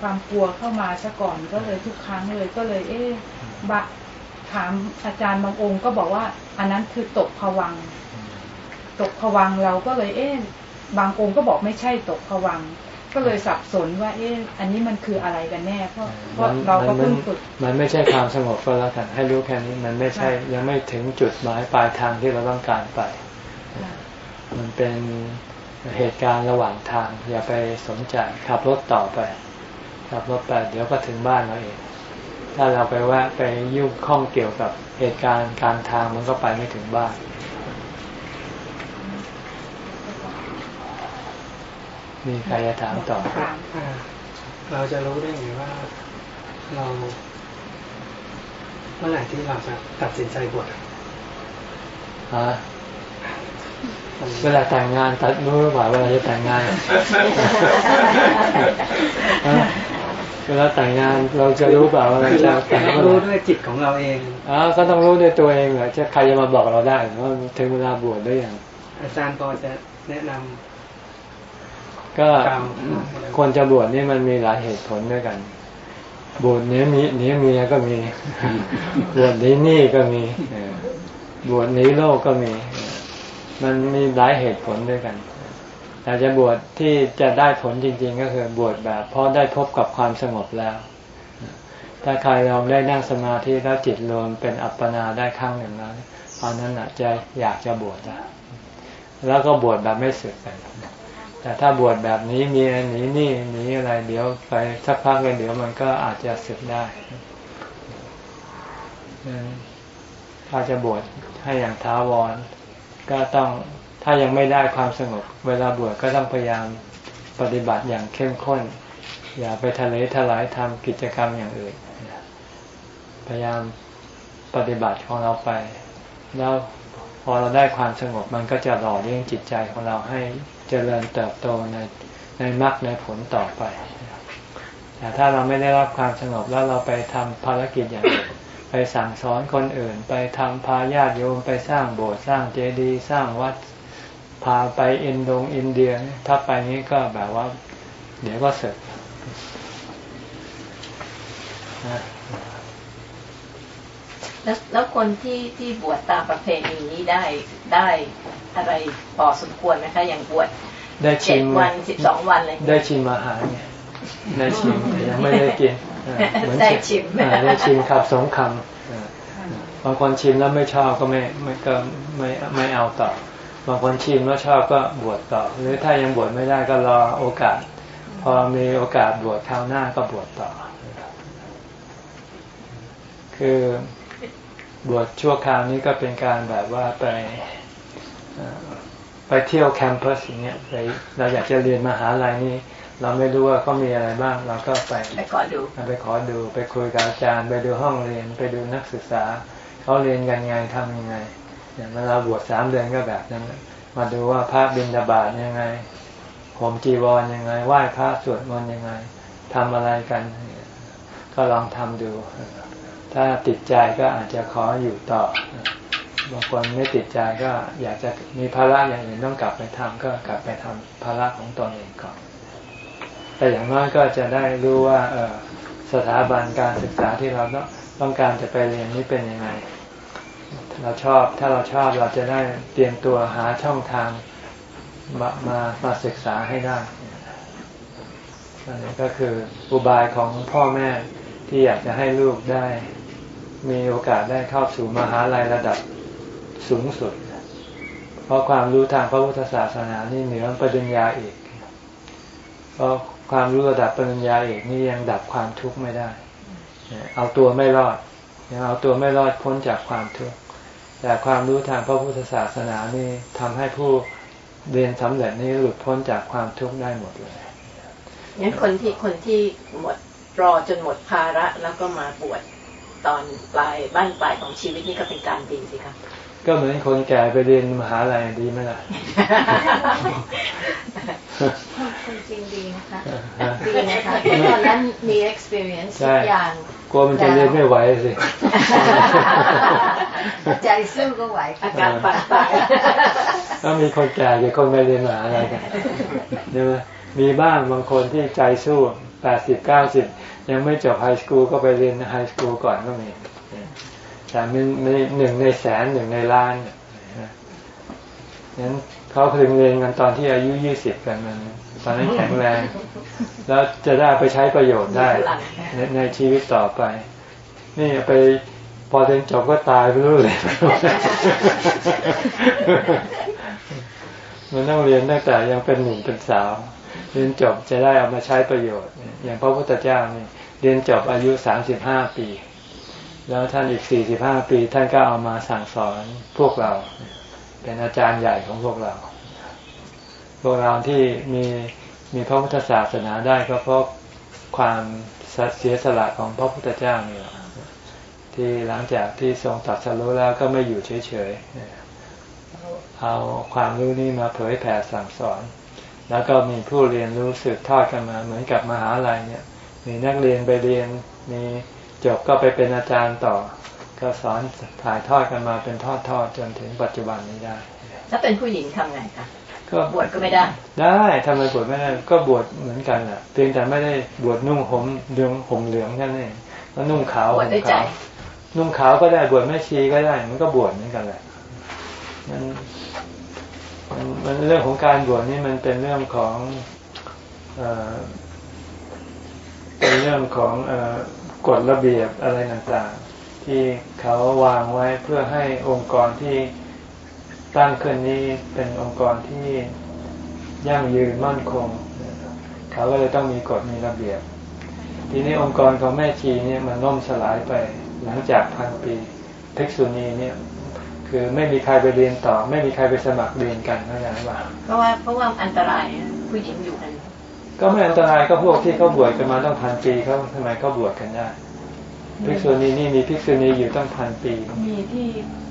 Speaker 3: ความกลัวเข้ามาซะก่อนก็เลยทุกครั้งเลยก็เลย เอ๊ะบะถามอาจารย์บางองค์ก็บอกว่า อันนั้นคือตกผวังค์ตกผวังค์เราก็เลยเอ๊ะบางองค์ก็บอกไม่ใช่ตกผวังค์ ก็เลยสับสนว่า เอ๊ะอันนี้มันคืออะไรกันแน่เพราะเพราะเราก็เพิ่งฝึก
Speaker 1: มันไม่ใช่ความสงบก็แล้วกันให้รู้แค่นี้มันไม่ใช่ยังไม่ถึงจุดหมายปลายทางที่เราต้องการไป มันเป็นเหตุการณ์ระหว่างทาง อย่าไปสนใจขับรถต่อไปขับรถไปเดี๋ยวก็ถึงบ้านเราเอง ถ้าเราไปแวะไปยุ่งข้องเกี่ยวกับเหตุการณ์การทางมันก็ไปไม่ถึงบ้าน มีใครจะถามต่อ
Speaker 4: อ่าเราจะรู้ได้ไงว่า เราเมื่อไหร่ที่เราจะตัดสินใจบวชอะ
Speaker 1: ฮะเวลาแต่งงานตัดรู้หรือเปล่าเวลาจะแต่งงานฮะเวลาแต่งงานเราจะรู้เปล่าว่าเรา
Speaker 4: คือ
Speaker 1: จะ
Speaker 4: เรา
Speaker 1: แต่ง
Speaker 4: เรา
Speaker 1: เมื่อ
Speaker 4: รู้
Speaker 1: ไห
Speaker 4: ด้
Speaker 1: ร่
Speaker 4: วยจิตของเราเอง
Speaker 1: อ๋อก็ต้องรู้ด้วยตัวเองเหรอจะใครจะมาบอกเราได้ว่าถึงเวลาบวชได้ยัง
Speaker 4: อาจารย์พอจะแนะนำ
Speaker 1: ก็
Speaker 4: ตาม
Speaker 1: คนจะบวชนี่มันมีหลายเหตุผลด้วยกัน บวชเนี้ยมีเนี้ยเมียก็มี บวชหนี้หนี้ก็มีเออบวชหนี้โลกก็มี มันมีหลายเหตุผลด้วยกันแต่จะบวชที่จะได้ผลจริง ๆ ก็คือบวชแบบเพราะได้พบกับความสงบแล้ว ถ้าใครลองได้นั่งสมาธิแล้วจิตรวมเป็นอัปปนาได้ครั้งหนึ่งแล้วตอนนั้นน่ะจะอยากจะบวชนะแล้วก็บวชแบบไม่สึกกัน แต่ถ้าบวชแบบนี้มีหนีนี่หนีอะไรเดี๋ยวไปสักพักเลยเดี๋ยวมันก็อาจจะสึกได้ถ้าจะบวชให้อย่างท้าวร ก็ต้องถ้ายังไม่ได้ความสงบ เวลาบวชก็ต้องพยายามปฏิบัติอย่างเข้มข้น อย่าไปทะเลทลายทำกิจกรรมอย่างอื่นพยายามปฏิบัติของเราไป แล้วพอเราได้ความสงบมันก็จะหล่อเลี้ยงจิตใจของเราให้ เจริญเติบโตในในมรรคในผลต่อไป แต่ถ้าเราไม่ได้รับความสงบแล้วเราไปทำภารกิจอย่างอื่นไปสั่งสอนคนอื่น ไปทำพาญาติโยมไปสร้างโบสถ์สร้างเจดีย์สร้างวัดพาไปอินโดงอินเดีย ถ้าไปนี้ก็แบบว่า เดี๋ยวก็เสร็จ
Speaker 2: แล้วแล้วคนที่ที่บวชตามประเพณีนี้ได้ได้ อะไรพอสมควรไหมคะ อย่างบวช
Speaker 1: ได้ชิ
Speaker 2: เจ็ด
Speaker 1: ม
Speaker 2: วันสิบสองวันอะไรอย่าง
Speaker 1: ได้
Speaker 2: เงี้ย
Speaker 1: ชิมอาหารไงได้ชิมแต่ยังไม่ได้กินเออเหมือน
Speaker 2: ได้ชิม
Speaker 1: เออได้ชิมครับสองคำเออบางคนชิมแล้วไม่ชอบก็ไม่ไม่ก็ไม่ไม่เอาต่อบางคนชิมแล้วชอบก็บวชต่อ หรือถ้ายังบวชไม่ได้ก็รอโอกาส พอมีโอกาสบวชคราวหน้าก็บวชต่อ คือบวชชั่วคราวนี้ก็เป็นการแบบว่าไปเอ่อ ไปเที่ยวแคมปัสอย่างเงี้ยไปเราอยากจะเรียนมหาลัยนี่เราไม่รู้ว่าเขามีอะไรบ้าง เราก็ไป
Speaker 2: ไปขอดู
Speaker 1: ไปขอดูไปคุยกับอาจารย์ ไปดูห้องเรียนไปดูนักศึกษาเขาเรียนกันไงทำยังไงอย่างเวลาบวชสามเดือนก็แบบนั้นมาดูว่าพระบิณฑบาตยังไงผมจีวรยังไงไหว้พระสวดมนต์ยังไงทำอะไรกัน ก็ลองทำดู ถ้าติดใจก็อาจจะขออยู่ต่อ บางคนไม่ติดใจก็อยากจะมีภาระอย่างอื่นต้องกลับไปทำก็กลับไปทำภาระของตนเองก่อน แต่อย่างน้อยก็จะได้รู้ว่าเออสถาบันการศึกษาที่เราต้องต้องการจะไปเรียนนี้เป็นยังไง เราชอบถ้าเราชอบเราจะได้เตรียมตัวหาช่องทางมามามาศึกษาให้ได้อันนี้ก็คืออุบายของพ่อแม่ที่อยากจะให้ลูกได้ มีโอกาสได้เข้าสู่มหาลัยระดับ สูงสุด เพราะความรู้ทางพระพุทธศาสนานี่เหนือปริญญาเอกเพราะความรู้ระดับปริญญาเอกนี่ยังดับความทุกข์ไม่ได้ เอาตัวไม่รอดยังเอาตัวไม่รอดพ้นจากความทุกข์แต่ความรู้ทางพระพุทธศาสนานี่ทำให้ผู้เรียนสำเร็จนี่หลุดพ้นจากความทุกข์ได้หมดเลย
Speaker 2: งั้นคนที่คนที่หมดรอจนหมดภาระแล้วก็มาบวชตอนปลายบ้านปลายของชีวิตนี่ก็เป็นการดีสิคะ
Speaker 1: ก็เหมือนคนแก่ไปเรียนมหาลัยดีไหมล่ะ
Speaker 5: คนจริงดีนะคะ
Speaker 1: ฮะ
Speaker 5: ดีนะคะตอนนั้นมี experience
Speaker 1: ใช่
Speaker 5: ทุกอย่าง
Speaker 1: กลัวมันจะเรียนไม่ไหวสิ
Speaker 5: ใจสู้ก็ไหว
Speaker 2: อาการปานปลาย
Speaker 1: แล้วมีคนแก่กี่คนไปเรียนมหาลัยกันใช่ไหมมีบ้างบางคนที่ใจสู้แปดสิบเก้าสิบยังไม่จบไฮสคูลก็ไปเรียนไฮสคูลก่อนก็มี แต่มีหนึ่งในแสนหนึ่งในล้านนั้นเขาถึงเรียนกันตอนที่อายุยี่สิบกันมันตอนนั้นแข็งแรง แล้วจะได้ไปใช้ประโยชน์ได้ในในชีวิตต่อไป นี่ไปพอเรียนจบก็ตายไปรู้เลย มันต้องเรียนตั้งแต่ยังเป็นหนุ่มเป็นสาว เรียนจบจะได้เอามาใช้ประโยชน์ อย่างพระพุทธเจ้านี่เรียนจบอายุสามสิบห้าปี แล้วท่านอีกสี่สิบห้าปี ท่านก็เอามาสั่งสอนพวกเรา เป็นอาจารย์ใหญ่ของพวกเรา พวกเราที่มีมีพระพุทธศาสนาได้ก็เพราะความเสียสละของพระพุทธเจ้านี่แหละที่หลังจากที่ทรงตัดสรู้แล้วก็ไม่อยู่เฉยๆ เอาความรู้นี้มาเผยแผ่สั่งสอน แล้วก็มีผู้เรียนรู้สืบทอดกันมา เหมือนกับมหาลัยเนี่ย มีนักเรียนไปเรียน มี จบก็ไปเป็นอาจารย์ต่อ ก็สอนถ่ายทอดกันมาเป็นทอดๆจนถึงปัจจุบันนี้ได้
Speaker 2: ถ้าเป็นผู้หญิงทำไงคะ
Speaker 1: ก็
Speaker 2: บวชก็ไม่ได้
Speaker 1: ได้ทำไมบวชไม่ได้ก็บวชเหมือนกันแหละเพียงแต่ไม่ได้บวชนุ่งห่มเดืองห่มเหลืองแค่นั้นเองแล้วนุ่งขาว
Speaker 2: บวชด้วยใจ
Speaker 1: ห่มขาวนุ่งขาวก็ได้บวชแม่ชีก็ได้ มันก็บวชเหมือนกันแหละมันมันมันเรื่องของการบวชนี่มันเป็นเรื่องของเอ่อเป็นเรื่องของเอ่อ กฎระเบียบอะไรต่างๆ ที่เขาวางไว้เพื่อให้องค์กรที่ตั้งขึ้นนี้เป็นองค์กรที่ยั่งยืนมั่นคง เขาก็เลยต้องมีกฎมีระเบียบ ทีนี้องค์กรของแม่ชีเนี่ยมันล่มสลายไปหลังจากพันปีภิกษุณีเนี่ยคือไม่มีใครไปเรียนต่อ ไม่มีใครไปสมัครเรียนกันเข้าใจไหม
Speaker 2: เพราะว่าเพราะว่าอันตรายผู้หญิงอยู่กัน
Speaker 1: ก็ไม่อันตรายก็พวกที่เขาบวชกันมาต้องพันปีเขาทำไมเขาบวชกันได้ภิกษุณีนี่มีภิกษุณีอยู่ตั้งพันปี
Speaker 3: มีที่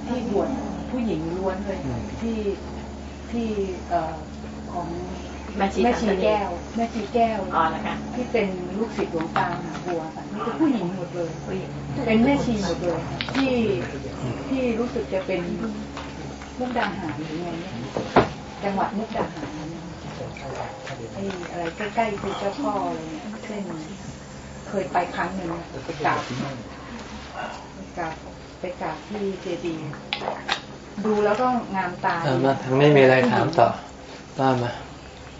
Speaker 3: ที่บวชผู้หญิงล้วนเลย
Speaker 1: อืม
Speaker 3: ที่ที่เอ่อของ
Speaker 2: แม่ชี
Speaker 3: แม่ชี
Speaker 2: ทันตนี
Speaker 3: แก้วแม่ชีแก้ว
Speaker 2: อ๋อนะคะ
Speaker 3: ที่เป็นลูกศิษย์หลวงตาหาบัวค่ะนี่คือผู้หญิงหมดเลย
Speaker 2: ผู้หญิง
Speaker 3: เป็นแม่ชีหมดเลยค่ะที่ที่รู้สึกจะเป็นมุกดาหารหรือไงเนี่ยจังหวัดมุกดาหารเนี่ย ไอ้อะไรใกล้ๆคือเจ้าพ่ออะไรเนี่ยเส้นเคยไปครั้งหนึ่งไปกราบไปกราบไปกราบที่เจดีย์ดูแล้วก็งามตา
Speaker 1: เอามาทางนี้มีอะไรถามต่อว่ามา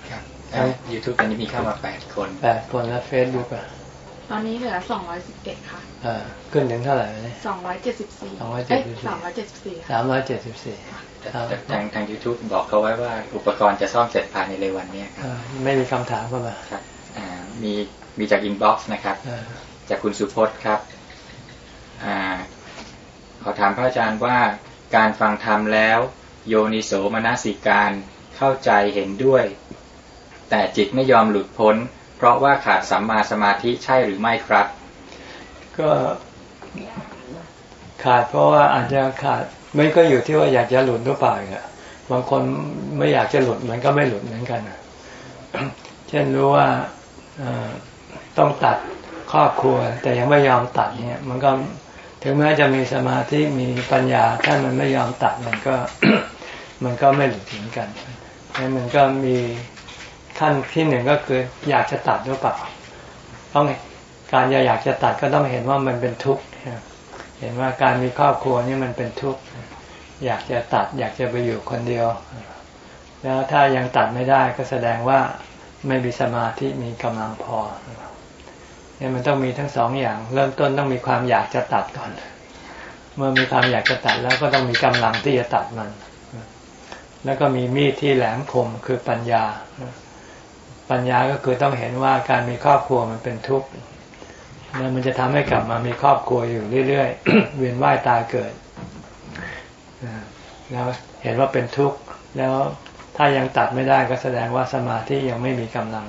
Speaker 6: ครับยูทูบตอนนี้มีเข้ามาแปดคน
Speaker 1: แปดคนแล้วเฟซบุ๊กอะ
Speaker 7: ตอนนี้เหลือ211ค่ะ
Speaker 1: อ่าขึ้นถึงเท่าไหร่เนี่ย
Speaker 7: 274
Speaker 1: 274
Speaker 7: เอ้ย374
Speaker 1: สามร้อยเจ็ดสิบสี่
Speaker 6: แต่ ทางทาง YouTube บอกเขาไว้ว่าอุปกรณ์จะซ่อมเสร็จภายในเร็ววันเนี้ยครับ
Speaker 1: ไม่มีคำถามเข้ามา
Speaker 6: ครับอ่ามีมีจาก inbox นะครับ
Speaker 1: อ่า
Speaker 6: จากคุณสุพจน์ครับอาขอถามพระอาจารย์ว่าการฟังธรรมแล้ว โยนิโสมนสิการเข้าใจเห็นด้วย แต่จิตไม่ยอมหลุดพ้น เพราะว่าขาดสัมมาสมาธิใช่หรือไม่ครับ
Speaker 1: ก็ขาดเพราะว่าอาจจะขาด มันก็อยู่ที่ว่าอยากจะหลุดหรือเปล่าอะบางคนไม่อยากจะหลุดมันก็ไม่หลุดเหมือนกันเช่นรู้ว่าต้องตัดครอบครัว แต่ยังไม่ยอมตัดเนี่ยมันก็ถึงแม้จะมีสมาธิมีปัญญาถ้ามันไม่ยอมตัดมันก็มันก็ไม่หลุดเหมือนกันงั้นมันก็มีขั้นที่หนึ่งก็คืออยากจะตัดหรือเปล่าต้องการจะอยากจะตัดก็ต้องเห็นว่ามันเป็นทุกข์ เห็นว่าการมีครอบครัวนี่มันเป็นทุกข์อยากจะตัด อยากจะไปอยู่คนเดียว แล้วถ้ายังตัดไม่ได้ก็แสดงว่าไม่มีสมาธิมีกำลังพอเนี่ยมันต้องมีทั้งสองอย่าง เริ่มต้นต้องมีความอยากจะตัดก่อน เมื่อมีความอยากจะตัดแล้วก็ต้องมีกำลังที่จะตัดมัน แล้วก็มีมีดที่แหลมคมคือปัญญา ปัญญาก็คือต้องเห็นว่าการมีครอบครัวมันเป็นทุกข์ แล้วมันจะทำให้กลับมามีครอบครัวอยู่เรื่อยๆ เวียนว่ายตายเกิด แล้วเห็นว่าเป็นทุกข์ แล้วถ้ายังตัดไม่ได้ก็แสดงว่าสมาธิยังไม่มีกำลัง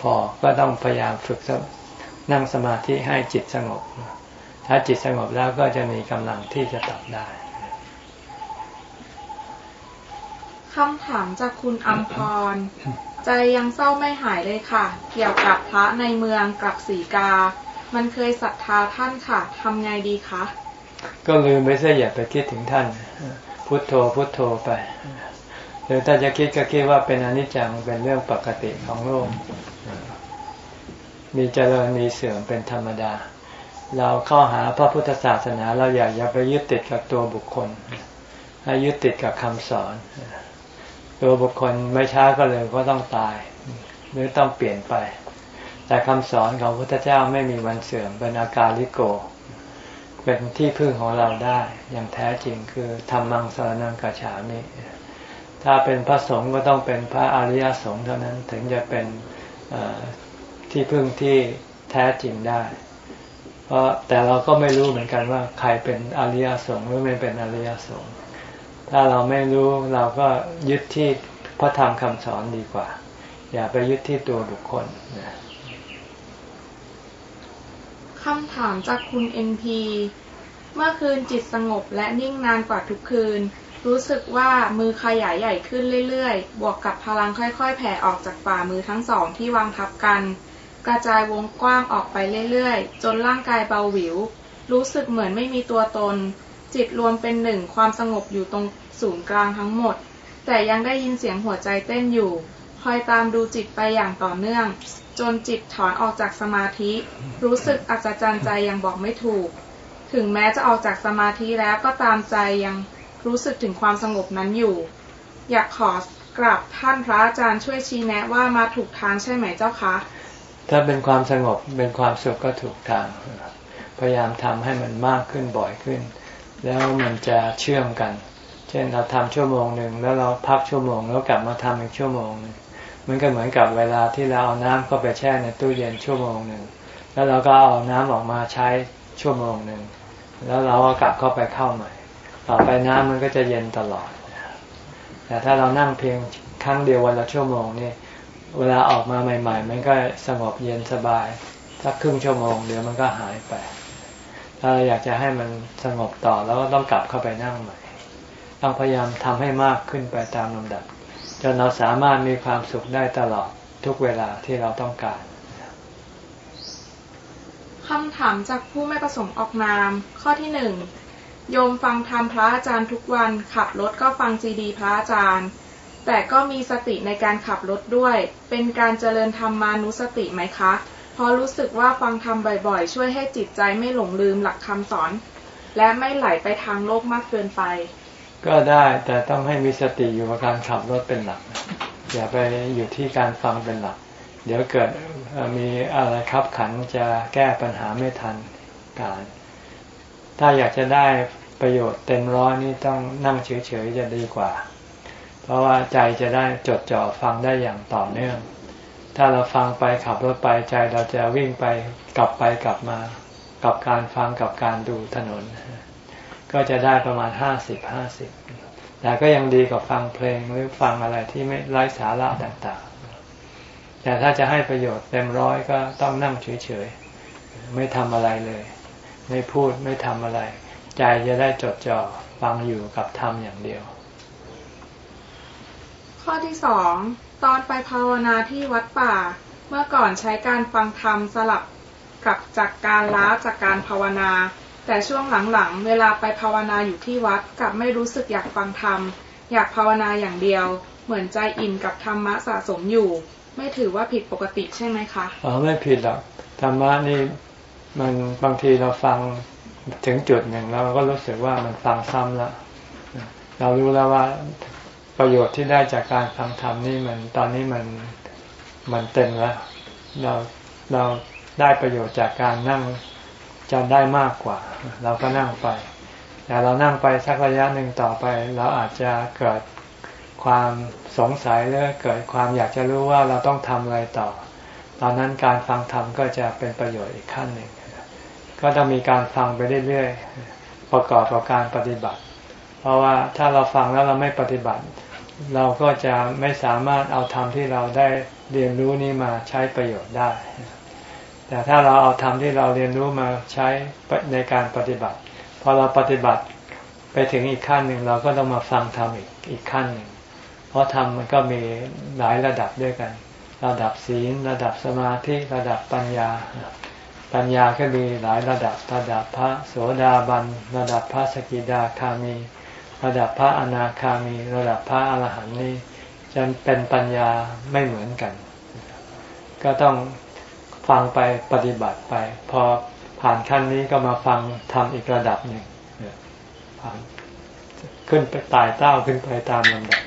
Speaker 1: พอ ก็ต้องพยายามฝึกนั่งสมาธิให้จิตสงบ ถ้าจิตสงบแล้วก็จะมีกำลังที่จะตัดได้
Speaker 7: คำถามจากคุณอัมพร ใจยังเศร้าไม่หายเลยค่ะ เกี่ยวกับพระในเมืองกับสีกา มันเคยศรัทธาท่านค่ะทำไงดีคะ
Speaker 1: ก็ลืมไปเสียอย่าไปคิดถึงท่าน พุทโธพุทโธไปหรือถ้าจะคิดก็คิดว่าเป็นอนิจจังเป็นเรื่องปกติของโลกมีเจริญมีเสื่อมเป็นธรรมดา เราเข้าหาพระพุทธศาสนา เราอยากอย่าไปยึดติดกับตัวบุคคลให้ยึดติดกับคำสอน ตัวบุคคลไม่ช้าก็เลยก็ต้องตาย หรือต้องเปลี่ยนไป แต่คำสอนของพระพุทธเจ้าไม่มีวันเสื่อมเป็นอาการลิโก เป็นที่พึ่งของเราได้ อย่างแท้จริงคือธรรมังสารนังกัจฉามิถ้าเป็นพระสงฆ์ก็ต้องเป็นพระอริยสงฆ์เท่านั้นถึงจะเป็นที่พึ่งที่แท้จริงได้ เพราะแต่เราก็ไม่รู้เหมือนกันว่าใครเป็นอริยสงฆ์หรือไม่เป็นอริยสงฆ์ถ้าเราไม่รู้เราก็ยึดที่พระธรรมคำสอนดีกว่า อย่าไปยึดที่ตัวบุคคลนะ
Speaker 7: คำถามจากคุณเอ็นพีเมื่อคืนจิตสงบและนิ่งนานกว่าทุกคืน รู้สึกว่ามือขยายใหญ่ขึ้นเรื่อยๆ บวกกับพลังค่อยๆ แผ่ออกจากฝ่ามือทั้งสองที่วางทับกัน กระจายวงกว้างออกไปเรื่อยๆ จนร่างกายเบาหวิว รู้สึกเหมือนไม่มีตัวตน จิตรวมเป็นหนึ่งความสงบอยู่ตรงศูนย์กลางทั้งหมด แต่ยังได้ยินเสียงหัวใจเต้นอยู่ คอยตามดูจิตไปอย่างต่อเนื่อง จนจิตถอนออกจากสมาธิ รู้สึกอัศจรรย์ใจยังบอกไม่ถูก ถึงแม้จะออกจากสมาธิแล้วก็ตามใจยังรู้สึกถึงความสงบนั้นอยู่ อยากขอกราบท่านพระอาจารย์ช่วยชี้แนะว่ามาถูกทางใช่ไหมเจ้าคะ
Speaker 1: ถ้าเป็นความสงบเป็นความสุขก็ถูกทาง พยายามทำให้มันมากขึ้นบ่อยขึ้น แล้วมันจะเชื่อมกัน เช่นเราทำชั่วโมงหนึ่งแล้วเราพักชั่วโมง แล้วกลับมาทำอีกชั่วโมงนึง มันก็เหมือนกับเวลาที่เราเอาน้ำเข้าไปแช่ในตู้เย็นชั่วโมงหนึ่งแล้วเราก็เอาน้ำออกมาใช้ชั่วโมงหนึ่งแล้วเราก็กลับเข้าไปเข้าใหม่ ต่อไปน้ำมันก็จะเย็นตลอด แต่ถ้าเรานั่งเพียงครั้งเดียววันละชั่วโมงนี่เวลาออกมาใหม่ ๆ มันก็สงบเย็นสบายสักครึ่งชั่วโมงเดี๋ยวมันก็หายไป ถ้าเราอยากจะให้มันสงบต่อแล้วก็ต้องกลับเข้าไปนั่งใหม่ ต้องพยายามทำให้มากขึ้นไปตามลำดับ จนเราสามารถมีความสุขได้ตลอดทุกเวลาที่เราต้องการ
Speaker 7: คำถามจากผู้ไม่ประสงค์ออกนาม ข้อที่หนึ่งโยมฟังธรรมพระอาจารย์ทุกวัน ขับรถก็ฟังซีดีพระอาจารย์ แต่ก็มีสติในการขับรถด้วย เป็นการเจริญธรรมมานุสติไหมคะเพราะรู้สึกว่าฟังธรรมบ่อยๆ ช่วยให้จิตใจไม่หลงลืมหลักคำสอน และไม่ไหลไปทางโลกมากเกินไป
Speaker 1: ก็ได้แต่ต้องให้มีสติอยู่กับการขับรถเป็นหลัก อย่าไปอยู่ที่การฟังเป็นหลัก เดี๋ยวเกิดมีอะไรขับขันจะแก้ปัญหาไม่ทันการ ถ้าอยากจะได้ประโยชน์เต็มร้อยนี่ต้องนั่งเฉยๆจะดีกว่า เพราะว่าใจจะได้จดจ่อฟังได้อย่างต่อเนื่อง ถ้าเราฟังไปขับรถไปใจเราจะวิ่งไปกลับไปกลับมา กับการฟังกับการดูถนน ก็จะได้ประมาณห้าสิบห้าสิบแต่ก็ยังดีกว่าฟังเพลงหรือฟังอะไรที่ไม่ไร้สาระต่างๆ แต่ถ้าจะให้ประโยชน์เต็มร้อยก็ต้องนั่งเฉยๆ ไม่ทำอะไรเลย ไม่พูดไม่ทำอะไร ใจจะได้จดจ่อฟังอยู่กับธรรมอย่างเดียว
Speaker 7: ข้อที่สองตอนไปภาวนาที่วัดป่า เมื่อก่อนใช้การฟังธรรมสลับกับจากการล้าจากการภาวนา แต่ช่วงหลังๆ เวลาไปภาวนาอยู่ที่วัดกลับไม่รู้สึกอยากฟังธรรม อยากภาวนาอย่างเดียว เหมือนใจอิ่มกับธรรมะสะสมอยู่ ไม่ถือว่าผิดปกติใช่ไหมคะ
Speaker 1: อ๋อไม่ผิดหรอกธรรมะนี่มันบางทีเราฟังถึงจุดหนึ่งแล้วเราก็รู้สึกว่ามันฟังซ้ำล้วเรารู้แล้วว่าประโยชน์ที่ได้จากการฟังธรรมนี่มันตอนนี้มันมันเต็มแล้วเราเราได้ประโยชน์จากการนั่ง จะได้มากกว่า เราก็นั่งไป แต่เรานั่งไปสักระยะหนึ่งต่อไป เราอาจจะเกิดความสงสัยหรือเกิดความอยากจะรู้ว่าเราต้องทำอะไรต่อ ตอนนั้นการฟังธรรมก็จะเป็นประโยชน์อีกขั้นหนึ่ง ก็ต้องมีการฟังไปเรื่อยๆ ประกอบกับการปฏิบัติ เพราะว่าถ้าเราฟังแล้วเราไม่ปฏิบัติ เราก็จะไม่สามารถเอาธรรมที่เราได้เรียนรู้นี้มาใช้ประโยชน์ได้ แต่ถ้าเราเอาธรรมที่เราเรียนรู้มาใช้ในการปฏิบัติ พอเราปฏิบัติไปถึงอีกขั้นหนึ่งเราก็ต้องมาฟังธรรมอีกอีกขั้นหนึ่ง เพราะธรรมมันก็มีหลายระดับด้วยกัน ระดับศีล ระดับสมาธิ ระดับปัญญา ปัญญาก็มีหลายระดับ ระดับพระโสดาบัน ระดับพระสกิดาคามี ระดับพระอนาคามี ระดับพระอรหันต์นี่จะเป็นปัญญาไม่เหมือนกัน ก็ต้อง ฟังไปปฏิบัติไป พอผ่านขั้นนี้ก็มาฟังทำอีกระดับหนึ่งผ่านขึ้นไปตายเต้าขึ้นไปตามลำดับ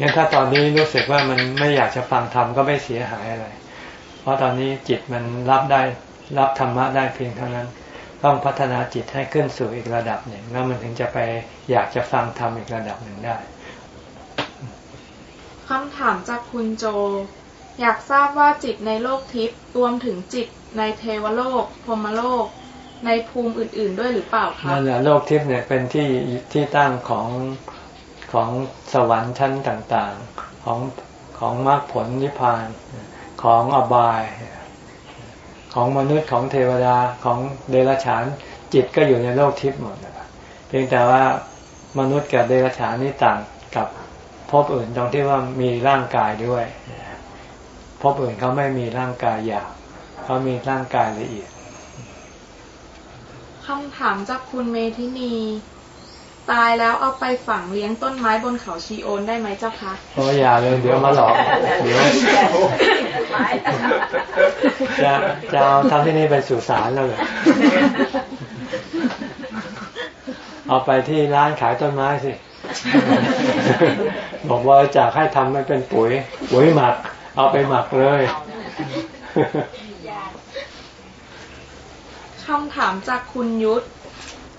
Speaker 1: งั้นถ้าตอนนี้รู้สึกว่ามันไม่อยากจะฟังธรรมก็ไม่เสียหายอะไร เพราะตอนนี้จิตมันรับได้รับธรรมะได้เพียงเท่านั้น ต้องพัฒนาจิตให้ขึ้นสู่อีกระดับหนึ่งแล้วมันถึงจะไปอยากจะฟังธรรมอีกระดับหนึ่งได้
Speaker 7: คำถามจากคุณโจ อยากทราบว่าจิตในโลกทิพย์รวมถึงจิตในเทวโลกพรมโลก ในภูมิอื่น ๆ ด้วยหรือเปล่าคะ
Speaker 1: นั่นแหละโลกทิพย์เนี่ยเป็นที่ที่ตั้งของของสวรรค์ชั้นต่างๆ ของของมรรคผลนิพพานของอบาย ของมนุษย์ของเทวดาของเดรัจฉานจิตก็อยู่ในโลกทิพย์หมดเพียงแต่ว่ามนุษย์กับเดรัจฉานนี่ต่างกับพบอื่นตรงที่ว่ามีร่างกายด้วย พบอื่นเขาไม่มีร่างกายหยาบเขามีร่างกายละเอียด
Speaker 7: คำถามจากคุณเมธินี ตายแล้วเอาไปฝังเลี้ยงต้นไม้บนเขาชีโอนได้ไหมเจ้าคะ
Speaker 1: โอ้อย่าเลยเดี๋ยวมาหลอกเดี๋ยวจะจะเอาทำที่นี่เป็นสุสานแล้วเลยเอาไปที่ร้านขายต้นไม้สิ บอกว่าจากให้ทำมันเป็นปุ๋ย ปุ๋ยหมัก เอาไปหมักเลย
Speaker 7: คำถามจากคุณยุทธ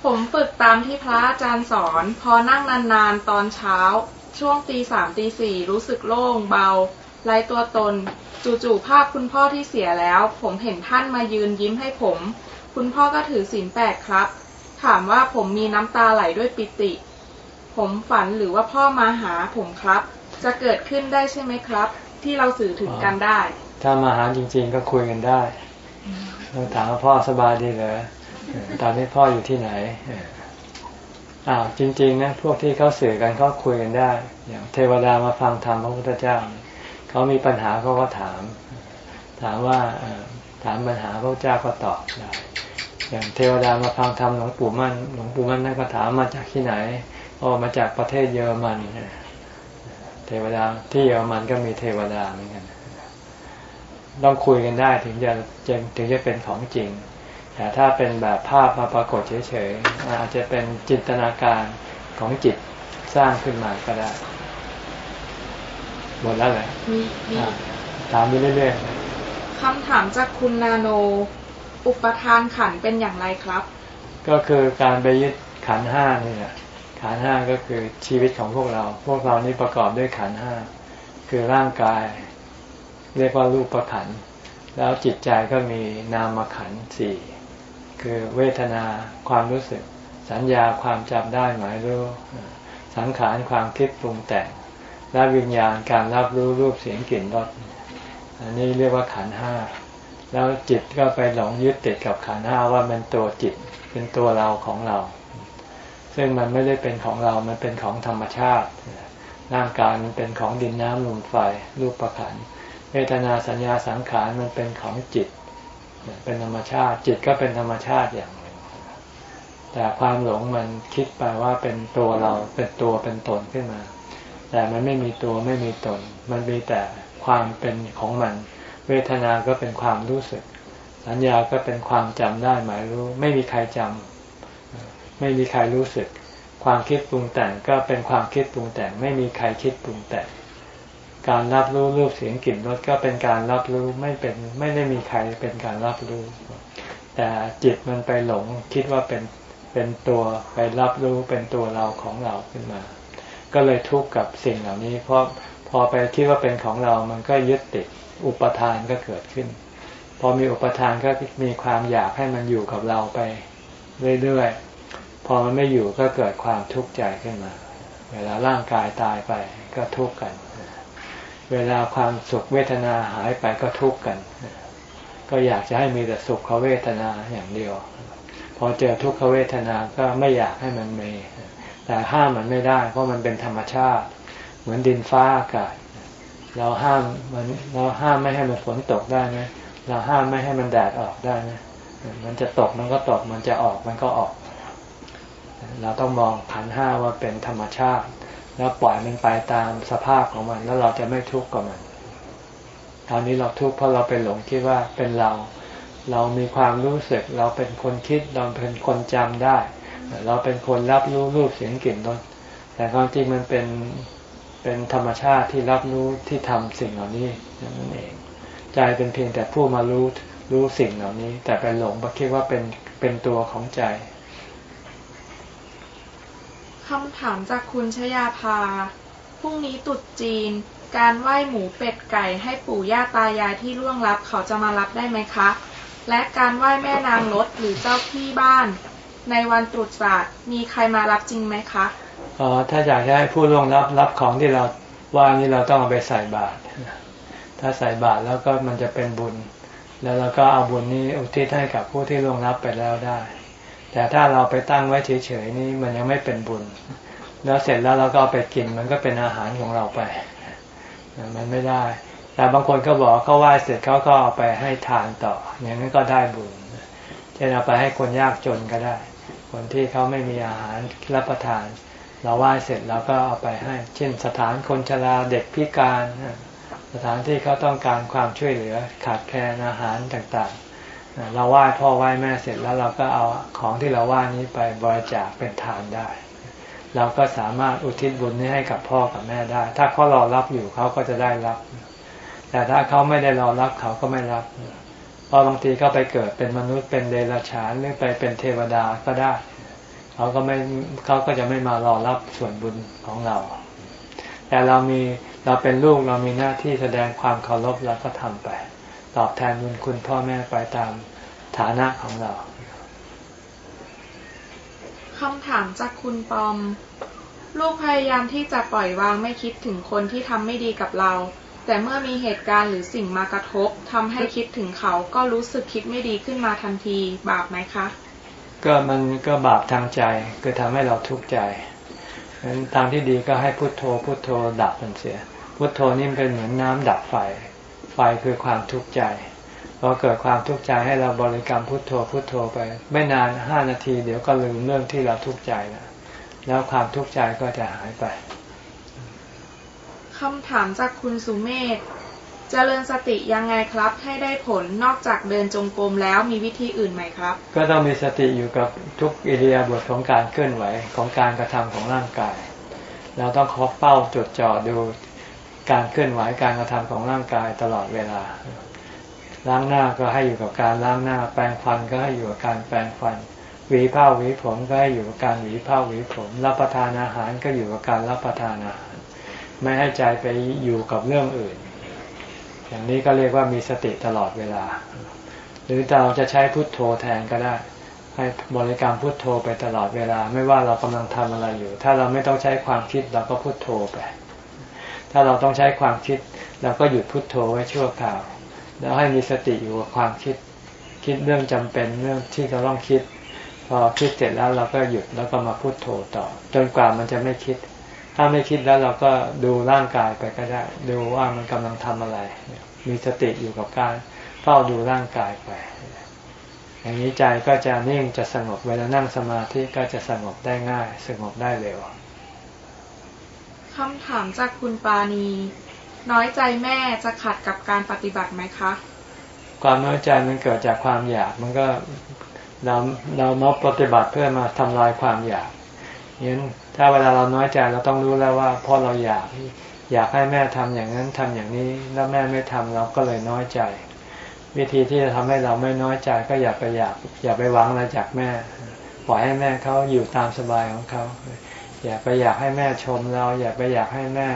Speaker 7: ผมฝึกตามที่พระอาจารย์สอน พอนั่งนานๆตอนเช้า ช่วงตีสามตีสี่รู้สึกโล่งเบาไร้ตัวตน จู่ๆภาพคุณพ่อที่เสียแล้ว ผมเห็นท่านมายืนยิ้มให้ผม คุณพ่อก็ถือศีลแปดครับ ถามว่าผมมีน้ำตาไหลด้วยปิติ ผมฝันหรือว่าพ่อมาหาผมครับ จะเกิดขึ้นได้ใช่ไหมครับ ที่เราสื่อถึงกันได้
Speaker 1: ถ้ามาหาจริง ๆ ก็คุยกันได้ต้องถามว่าพ่อสบายดีเหรอตอนนี้พ่ออยู่ที่ไหนอ้าวจริง ๆ นะ พวกที่เขาสื่อกันเขาคุยกันได้ อย่างเทวดามาฟังธรรมพระพุทธเจ้า เขามีปัญหาเขาก็ถาม ถามว่าถามปัญหาพระเจ้าก็ตอบได้อย่างเทวดามาฟังธรรมหลวงปู่มั่น หลวงปู่มั่นนั่นก็ถามมาจากที่ไหนอ๋อมาจากประเทศเยอรมัน เทวดาที่เยอรมันก็มีเทวดาเหมือนกันต้องคุยกันได้ถึงจะถึงจะเป็นของจริง แต่ถ้าเป็นแบบภาพมาปรากฏเฉยๆอาจจะเป็นจินตนาการของจิตสร้างขึ้นมาก็ได้หมดแล้วแหละถามไปเรื่อย
Speaker 7: ๆคำถามจากคุณนาโน อุปทานขันเป็นอย่างไรครับ
Speaker 1: ก็คือการไปยึดขันห้านี่แหละ ขันห้าก็คือชีวิตของพวกเรา พวกเรานี่ประกอบด้วยขันห้าคือร่างกาย เรียกว่ารูปประขัน แล้วจิตใจก็มีนามขันสี่คือเวทนาความรู้สึก สัญญาความจำได้หมายรู้ สังขารความคิดปรุงแต่ง และวิญญาณการรับรู้รูปเสียงกลิ่นรสอันนี้เรียกว่าขันห้าแล้วจิตก็ไปหลงยึดติดกับขันห้าว่ามันตัวจิตเป็นตัวเราของเรา ซึ่งมันไม่ได้เป็นของเรา มันเป็นของธรรมชาติ ร่างกายมันเป็นของดินน้ำลมไฟรูปประขันเวทนาสัญญาสังขารมันเป็นของจิต เป็นธรรมชาติ จิตก็เป็นธรรมชาติอย่างหนึ่ง แต่ความหลงมันคิดไปว่าเป็นตัวเรา เป็นตัวเป็นตนขึ้นมา แต่มันไม่มีตัวไม่มีตน มันมีแต่ความเป็นของมัน เวทนาก็เป็นความรู้สึก สัญญาก็เป็นความจำได้หมายรู้ ไม่มีใครจำ ไม่มีใครรู้สึก ความคิดปรุงแต่งก็เป็นความคิดปรุงแต่ง ไม่มีใครคิดปรุงแต่ง การรับรู้รูปเสียงกลิ่นรสก็เป็นการรับรู้ไม่เป็นไม่ได้มีใครเป็นการรับรู้ แต่จิตมันไปหลงคิดว่าเป็นเป็นตัวไปรับรู้เป็นตัวเราของเราขึ้นมา ก็เลยทุกข์กับสิ่งเหล่านี้ เพราะพอไปคิดว่าเป็นของเรามันก็ยึดติดอุปทานก็เกิดขึ้น พอมีอุปทานก็มีความอยากให้มันอยู่กับเราไปเรื่อยๆ พอมันไม่อยู่ก็เกิดความทุกข์ใจขึ้นมา เวลาร่างกายตายไปก็ทุกข์กัน เวลาความสุขเวทนาหายไปก็ทุกข์กัน ก็อยากจะให้มีแต่สุขเวทนาอย่างเดียว พอเจอทุกขเวทนาก็ไม่อยากให้มันมี แต่ห้ามมันไม่ได้ เพราะมันเป็นธรรมชาติ เหมือนดินฟ้าอากาศ เราห้ามมันเราห้ามไม่ให้มันฝนตกได้ไหมเราห้ามไม่ให้มันแดดออกได้ไหมมันจะตกมันก็ตก มันจะออกมันก็ออก เราต้องมองขันห้าว่าเป็นธรรมชาติ แล้วปล่อยมันไปตามสภาพของมัน แล้วเราจะไม่ทุกข์กับมันตอนนี้เราทุกข์เพราะเราไปหลงคิดว่าเป็นเรา เรามีความรู้สึก เราเป็นคนคิดเราเป็นคนจำได้ เราเป็นคนรับรู้รูปเสียงกลิ่นรสแต่ความจริงมันเป็นเป็นธรรมชาติที่รับรู้ที่ทำสิ่งเหล่านี้นั่นเอง ใจเป็นเพียงแต่ผู้มารู้รู้สิ่งเหล่านี้ แต่ไปหลงไปคิดว่าเป็นเป็นตัวของใจำ
Speaker 7: ถามจากคุณชยาภา พรุ่งนี้ตุดจีน การไหว้หมูเป็ดไก่ให้ปู่ย่าตายายที่ล่วงลับเขาจะมารับได้ไหมคะ และการไหว้แม่นางรถหรือเจ้าพี่บ้าน ในวันตรุษศาสตร์มีใครมารับจริงไหมคะ
Speaker 1: อ๋อถ้าอยากให้ผู้ล่วงรับรับของที่เราว่านี้เราต้องเอาไปใส่บาตรถ้าใส่บาตรแล้วก็มันจะเป็นบุญ แล้วเราก็เอาบุญนี้อุทิศให้กับผู้ที่ล่วงรับไปแล้วได้ แต่ถ้าเราไปตั้งไว้เฉยๆนี่มันยังไม่เป็นบุญ แล้วเสร็จแล้วเราก็เอาไปกินมันก็เป็นอาหารของเราไป มันไม่ได้ แต่บางคนก็บอกเขาไหว้เสร็จเขาก็เอาไปให้ทานต่อ อย่างนั้นก็ได้บุญเช่นเอาไปให้คนยากจนก็ได้ คนที่เขาไม่มีอาหารรับประทาน เราไหว้เสร็จเราก็เอาไปให้ เช่น สถานคนชราเด็กพิการ สถานที่เขาต้องการความช่วยเหลือขาดแคลนอาหารต่างๆ เราไหว้พ่อไหว้แม่เสร็จแล้วเราก็เอาของที่เราไหว้นี้ไปบริจาคเป็นทานได้ เราก็สามารถอุทิศบุญนี้ให้กับพ่อกับแม่ได้ ถ้าเขารอรับอยู่เขาก็จะได้รับ แต่ถ้าเขาไม่ได้รอรับเขาก็ไม่รับเพราะบางทีเขาไปเกิดเป็นมนุษย์เป็นเดรัจฉานหรือไปเป็นเทวดาก็ได้ เขาก็ไม่เขาก็จะไม่มารอรับส่วนบุญของเรา แต่เรามีเราเป็นลูกเรามีหน้าที่แสดงความเคารพเราก็ทำไป ตอบแทนบุญคุณพ่อแม่ไปตามฐานะของเรา
Speaker 7: คำถามจากคุณปอม ลูกพยายามที่จะปล่อยวางไม่คิดถึงคนที่ทำไม่ดีกับเรา แต่เมื่อมีเหตุการณ์หรือสิ่งมากระทบทำให้คิดถึงเขาก็รู้สึกคิดไม่ดีขึ้นมาทันทีบาปไหมคะ
Speaker 1: ก็มันก็บาปทางใจคือทำให้เราทุกข์ใจฉะนั้นทางที่ดีก็ให้พุโทโธพุโทโธดับมันเสีย พุโทโธนี่เป็นเหมือนน้ำดับไฟ ไฟคือความทุกข์ใจพอเกิดความทุกข์ใจให้เราบริกรรมพุโทโธพุโทโธไป ไม่นานห้านาทีเดี๋ยวก็ลืมเรื่องที่เราทุกข์ใจแล้วแล้วความทุกข์ใจก็จะหายไป
Speaker 7: คำถามจากคุณสุเมธเจริญสติยังไงครับ ให้ได้ผลนอกจากเดินจงกรมแล้วมีวิธีอื่นไหมครับ
Speaker 1: ก็ต้องมีสติอยู่กับทุกอิริยาบถของการเคลื่อนไหวของการกระทำของร่างกาย เราต้องคบเป้าจดจ่อดู การเคลื่อนไหวการกระทำของร่างกายตลอดเวลา ล้างหน้าก็ให้อยู่กับการล้างหน้า แปรงฟันก็ให้อยู่กับการแปรงฟัน หวีผ้าหวีผมก็ให้อยู่กับการหวีผ้าหวีผม รับประทานอาหารก็อยู่กับการรับประทานอาหาร ไม่ให้ใจไปอยู่กับเรื่องอื่น อย่างนี้ก็เรียกว่ามีสติตลอดเวลา หรือเราจะใช้พุทโธแทนก็ได้ให้บริกรรมพุทโธไปตลอดเวลา ไม่ว่าเรากำลังทำอะไรอยู่ ถ้าเราไม่ต้องใช้ความคิดเราก็พุทโธไป ถ้าเราต้องใช้ความคิดเราก็หยุดพุทโธไว้ชั่วคราว แล้วให้มีสติอยู่กับความคิด คิดเรื่องจำเป็นเรื่องที่เราต้องคิด พอคิดเสร็จแล้วเราก็หยุดแล้วก็มาพุทโธต่อ จนกว่ามันจะไม่คิด ถ้าไม่คิดแล้วเราก็ดูร่างกายไปก็ได้ ดูว่ามันกำลังทำอะไร มีสติอยู่กับการเฝ้าดูร่างกายไป อย่างนี้ใจก็จะนิ่งจะสงบเวลานั่งสมาธิก็จะสงบได้ง่าย สงบได้เร็ว
Speaker 7: คำถามจากคุณปาณี น้อยใจแม่จะขัดกับการปฏิบัติไหมคะ
Speaker 1: ความน้อยใจมันเกิดจากความอยากมันก็เราเรามาปฏิบัติเพื่อมาทำลายความอยากยั้นถ้าเวลาเราน้อยใจเราต้องรู้แล้วว่าพ่อเราอยากอยากให้แม่ทำอย่างนั้นทำอย่างนี้แล้วแม่ไม่ทำเราก็เลยน้อยใจ วิธีที่จะทำให้เราไม่น้อยใจก็อย่าไปอยาก อย่าไปหวังอะไรจากแม่ ปล่อยให้แม่เขาอยู่ตามสบายของเขา อย่าไปอยากให้แม่ชมเรา อย่าไปอยากให้แม่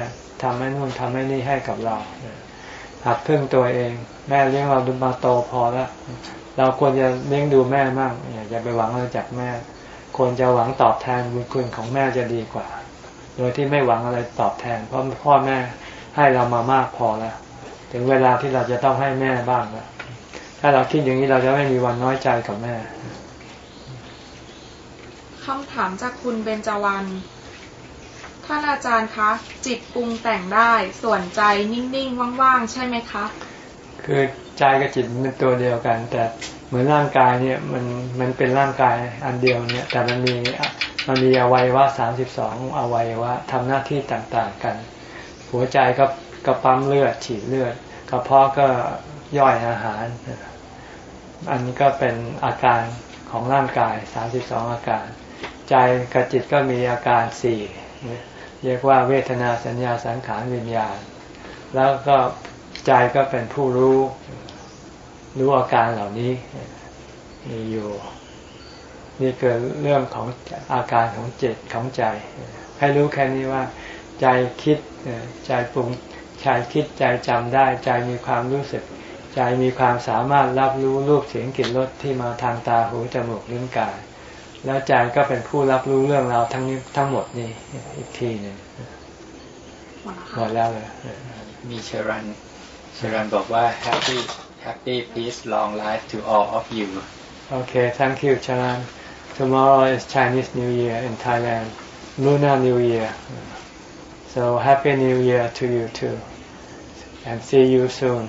Speaker 1: ทำให้นู่นทำให้นี่ให้กับเราหัดพึ่งตัวเอง แม่เลี้ยงเราดูมาโตพอแล้วเราควรจะเลี้ยงดูแม่มากอย่าไปหวังอะไรจากแม่ ควรจะหวังตอบแทนบุญคุณของแม่จะดีกว่า โดยที่ไม่หวังอะไรตอบแทน เพราะพ่อแม่ให้เรามามากพอแล้ว ถึงเวลาที่เราจะต้องให้แม่บ้างแล้วถ้าเราคิดอย่างนี้เราจะไม่มีวันน้อยใจกับแม่
Speaker 7: คำถามจากคุณเบญจวรรณท่านอาจารย์คะ จิตปรุงแต่งได้ส่วนใจนิ่งๆว่างๆ ใช่ไหมคะ
Speaker 1: คือใจกับจิตเป็นตัวเดียวกัน แต่เหมือนร่างกายเนี่ยมันมันเป็นร่างกายอันเดียวเนี่ย แต่มันมีมันมีอวัยวะสามสิบสองอวัยวะทำหน้าที่ต่างๆกัน หัวใจก็กระปั๊มเลือดฉีดเลือดกระเพาะก็ย่อยอาหาร อันนี้ก็เป็นอาการ ของร่างกายสามสิบสองอาการ ใจกับจิตก็มีอาการสี่เรียกว่าเวทนาสัญญาสังขารวิญญาณ แล้วก็ใจก็เป็นผู้รู้รู้อาการเหล่านี้มีอยู่นี่คือเรื่องของอาการของจิตของใจ ให้รู้แค่นี้ว่า ใจคิดใจปรุงใจคิดใจจำได้ ใจมีความรู้สึก ใจมีความสามารถรับรู้รูปเสียงกลิ่นรสที่มาทางตาหูจมูกลิ้นกาย แล้วใจก็เป็นผู้รับรู้เรื่องราวทั้งนี้ทั้งหมดนี่อีกทีหนึ่งหมดแล้วเลย
Speaker 6: มีเชรันเชรันบอกว่า happy happy peace long life to all of you
Speaker 1: Okay thank you Charan tomorrow is Chinese New Year in Thailand Lunar New Year so happy New Year to you too and see you soon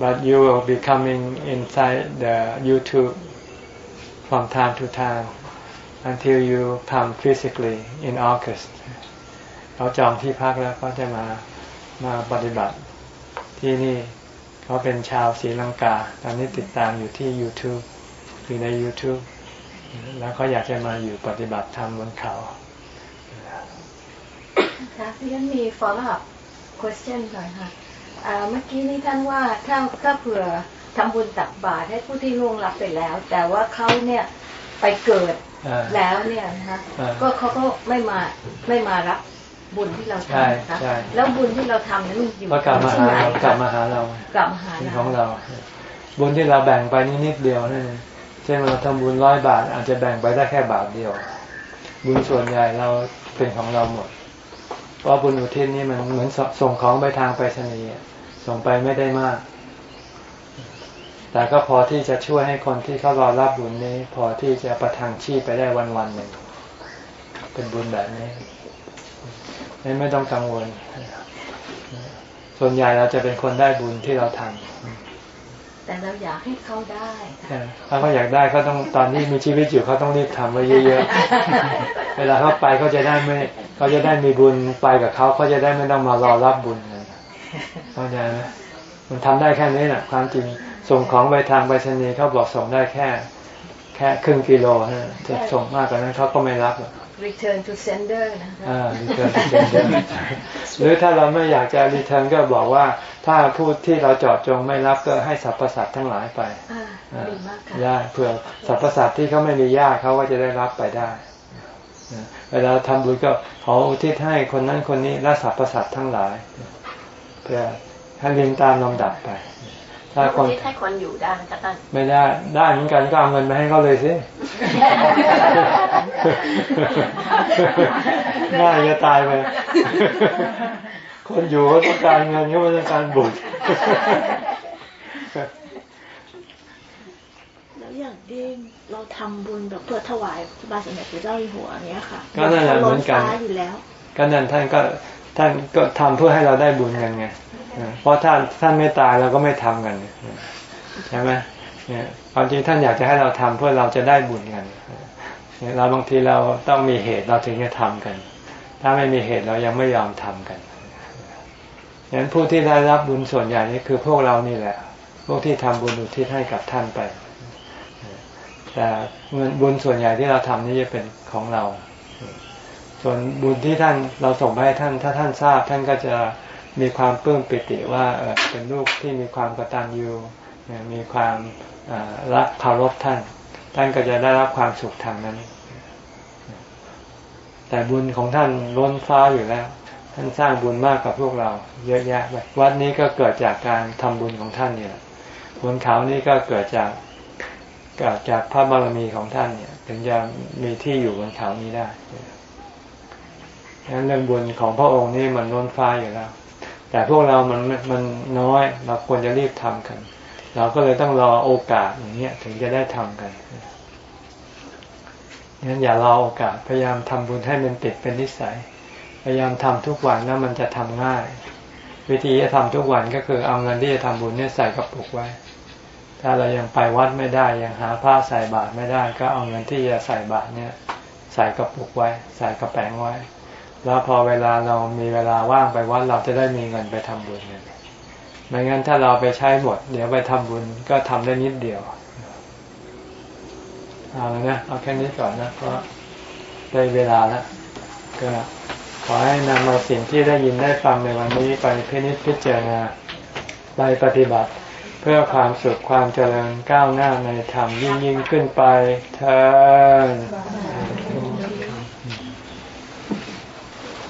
Speaker 1: but you will be coming inside the YouTube from time to time until you come physically in August เขาจองที่พักแล้วก็จะมามาปฏิบัติที่นี่เขาเป็นชาวศรีลังกา ตอนนี้ติดตามอยู่ที่ YouTube อยู่ใน YouTube แล้วเขาอยากจะมาอยู่ปฏิบัติธรรมบนเขา
Speaker 5: ค่ะพี่ท่านมี follow up question หน่อยค่ะ เมื่อกี้นี้ท่านว่าถ้าถ้าเผื่อทำบุญตักบาตรให้ผู้ที่ล่วงลับไปแล้ว แต่ว่าเขาเนี่ยไปเกิดแล้วเนี่ยนะคะก็เขาก็ไม่มาไม่มารับบุญที่เราทำนะคะแล้วบุญที่เราทำนั้นอยู่
Speaker 1: ที่ไหนกลับมาหาเรา
Speaker 5: กลับมาหาเรา
Speaker 1: ของเรา บุญที่เราแบ่งไปนิดเดียวนั่นเช่นเราทำบุญร้อยบาท อาจจะแบ่งไปได้แค่บาทเดียว บุญส่วนใหญ่เราเป็นของเราหมดเพราะบุญอุทิศนี่มันเหมือนส่งของไปทางไปรษณีย์ ส่งไปไม่ได้มาก แต่ก็พอที่จะช่วยให้คนที่เขารอรับบุญนี้ พอที่จะประทังชีพไปได้วันวันหนึ่ง เป็นบุญแบบนี้ไม่ไม่ต้องกังวล ส่วนใหญ่เราจะเป็นคนได้บุญที่เราทำ
Speaker 5: แต่เราอยากให้เขาได้
Speaker 1: ถ้าเขาอยากได้เขาต้องตอนนี้มีชีวิตอยู่เขาต้องรีบทำไว้เยอะๆ เวลาเขาไปเขาจะได้ไม่เขาจะได้มีบุญไปกับเขาเขาจะได้ไม่ต้องมารอรับบุญ เข้าใจไหมมันทำได้แค่นี้แหละความจริงส่งของไปทางไปรษณีย์เขาบอกส่งได้แค่ แค่ครึ่งกิโลฮะจะส่งมากกว่านั้นเขาก็ไม่รับ
Speaker 5: return to sender นะคะอ่า
Speaker 1: return to sender หรือถ้าเราไม่อยากจะ return ก็บอกว่า ถ้าผู้ที่เราจอดจงไม่รับก็ให้สรรพสัตว์ทั้งหลายไป
Speaker 5: ดีมากค่ะ
Speaker 1: ได้เผื่อสรรพสัตว์ที่เขาไม่มีญาติเขาก็จะได้รับไปได้เวลาทำบุญก็ขออุทิศให้คนนั้นคนนี้และสรรพสัตว์ทั้งหลาย เพื่อให้เรียงตามลำดับไป
Speaker 2: ถ้าคนให้คนอยู่ได้ไหมคะท่าน
Speaker 1: ไม่ได้ได้เหมือนกันก็เอาเงินมาให้เขาเลยสิง่ายจะตายไปคนอยู่ก็ต้องการเงินก็ไม่ต้องการบุญ
Speaker 7: แล้วอย่างที่เราทำบุญแบบเพื่อถวายพระบาทสมเด็จพระเจ้าอยู่หัวเนี้ยค่ะ
Speaker 1: ก็นั่นแหละเหมือนกัน
Speaker 7: อยู่แล้ว
Speaker 1: ก็นั่นท่านก็ ท่านก็ทำเพื่อให้เราได้บุญกันไงเพราะท่านท่านไม่ตายเราก็ไม่ทำกันใช่ไหมเนี่ยความจริงท่านอยากจะให้เราทำเพื่อเราจะได้บุญกันเราบางทีเราต้องมีเหตุเราถึงจะทำกัน ถ้าไม่มีเหตุเรายังไม่ยอมทำกันฉะนั้นผู้ที่ได้รับบุญส่วนใหญ่นี่คือพวกเรานี่แหละ พวกที่ทำบุญอุทิศให้กับท่านไปแต่เงินบุญส่วนใหญ่ที่เราทำนี่จะเป็นของเรา ส่วนบุญที่ท่านเราส่งไปให้ท่าน ถ้าท่านทราบท่านก็จะมีความปลื้มปิติว่าเป็นลูกที่มีความกตัญญูมีความรักเคารพท่าน ท่านก็จะได้รับความสุขทางนั้น แต่บุญของท่านล้นฟ้าอยู่แล้ว ท่านสร้างบุญมากกว่าพวกเรา เยอะแยะไปวัดนี้ก็เกิดจากการทำบุญของท่านเนี่ยบนเขานี้ก็เกิดจากเกิดจากพระบารมีของท่านเนี่ย ถึงจะมีที่อยู่บนเขานี้ได้ ดังนั้นเรื่องบุญของพระองค์นี่มันล้นฟ้าอยู่แล้ว แต่พวกเรามันมันน้อยเราควรจะรีบทำกัน เราก็เลยต้องรอโอกาสอย่างเงี้ยถึงจะได้ทำกันงั้นอย่ารอโอกาสพยายามทำบุญให้มันติดเป็นนิสัย พยายามทำทุกวันแล้วมันจะทำง่าย วิธีจะทำทุกวันก็คือเอาเงินที่จะทำบุญเนี่ยใส่กระปุกไว้ ถ้าเรายังไปวัดไม่ได้ยังหาผ้าใส่บาตรไม่ได้ ก็เอาเงินที่จะใส่บาตรเนี่ย ใส่กระปุกไว้ ใส่กระแป้งไว้ แล้วพอเวลาเรามีเวลาว่างไปวัดเราจะได้มีเงินไปทำบุญกันไม่งั้นถ้าเราไปใช้หมด เดี๋ยวไปทำบุญก็ทำได้นิดเดียวเอาแล้วนะเอาแค่นี้ก่อนนะเพราะได้เวลาแล้วก็ขอให้นำเอาสิ่งที่ได้ยินได้ฟังในวันนี้ไปพินิจพิจารณาไปปฏิบัติ เพื่อความสุขความเจริญก้าวหน้าในธรรมยิ่งยิ่งขึ้นไปเธอ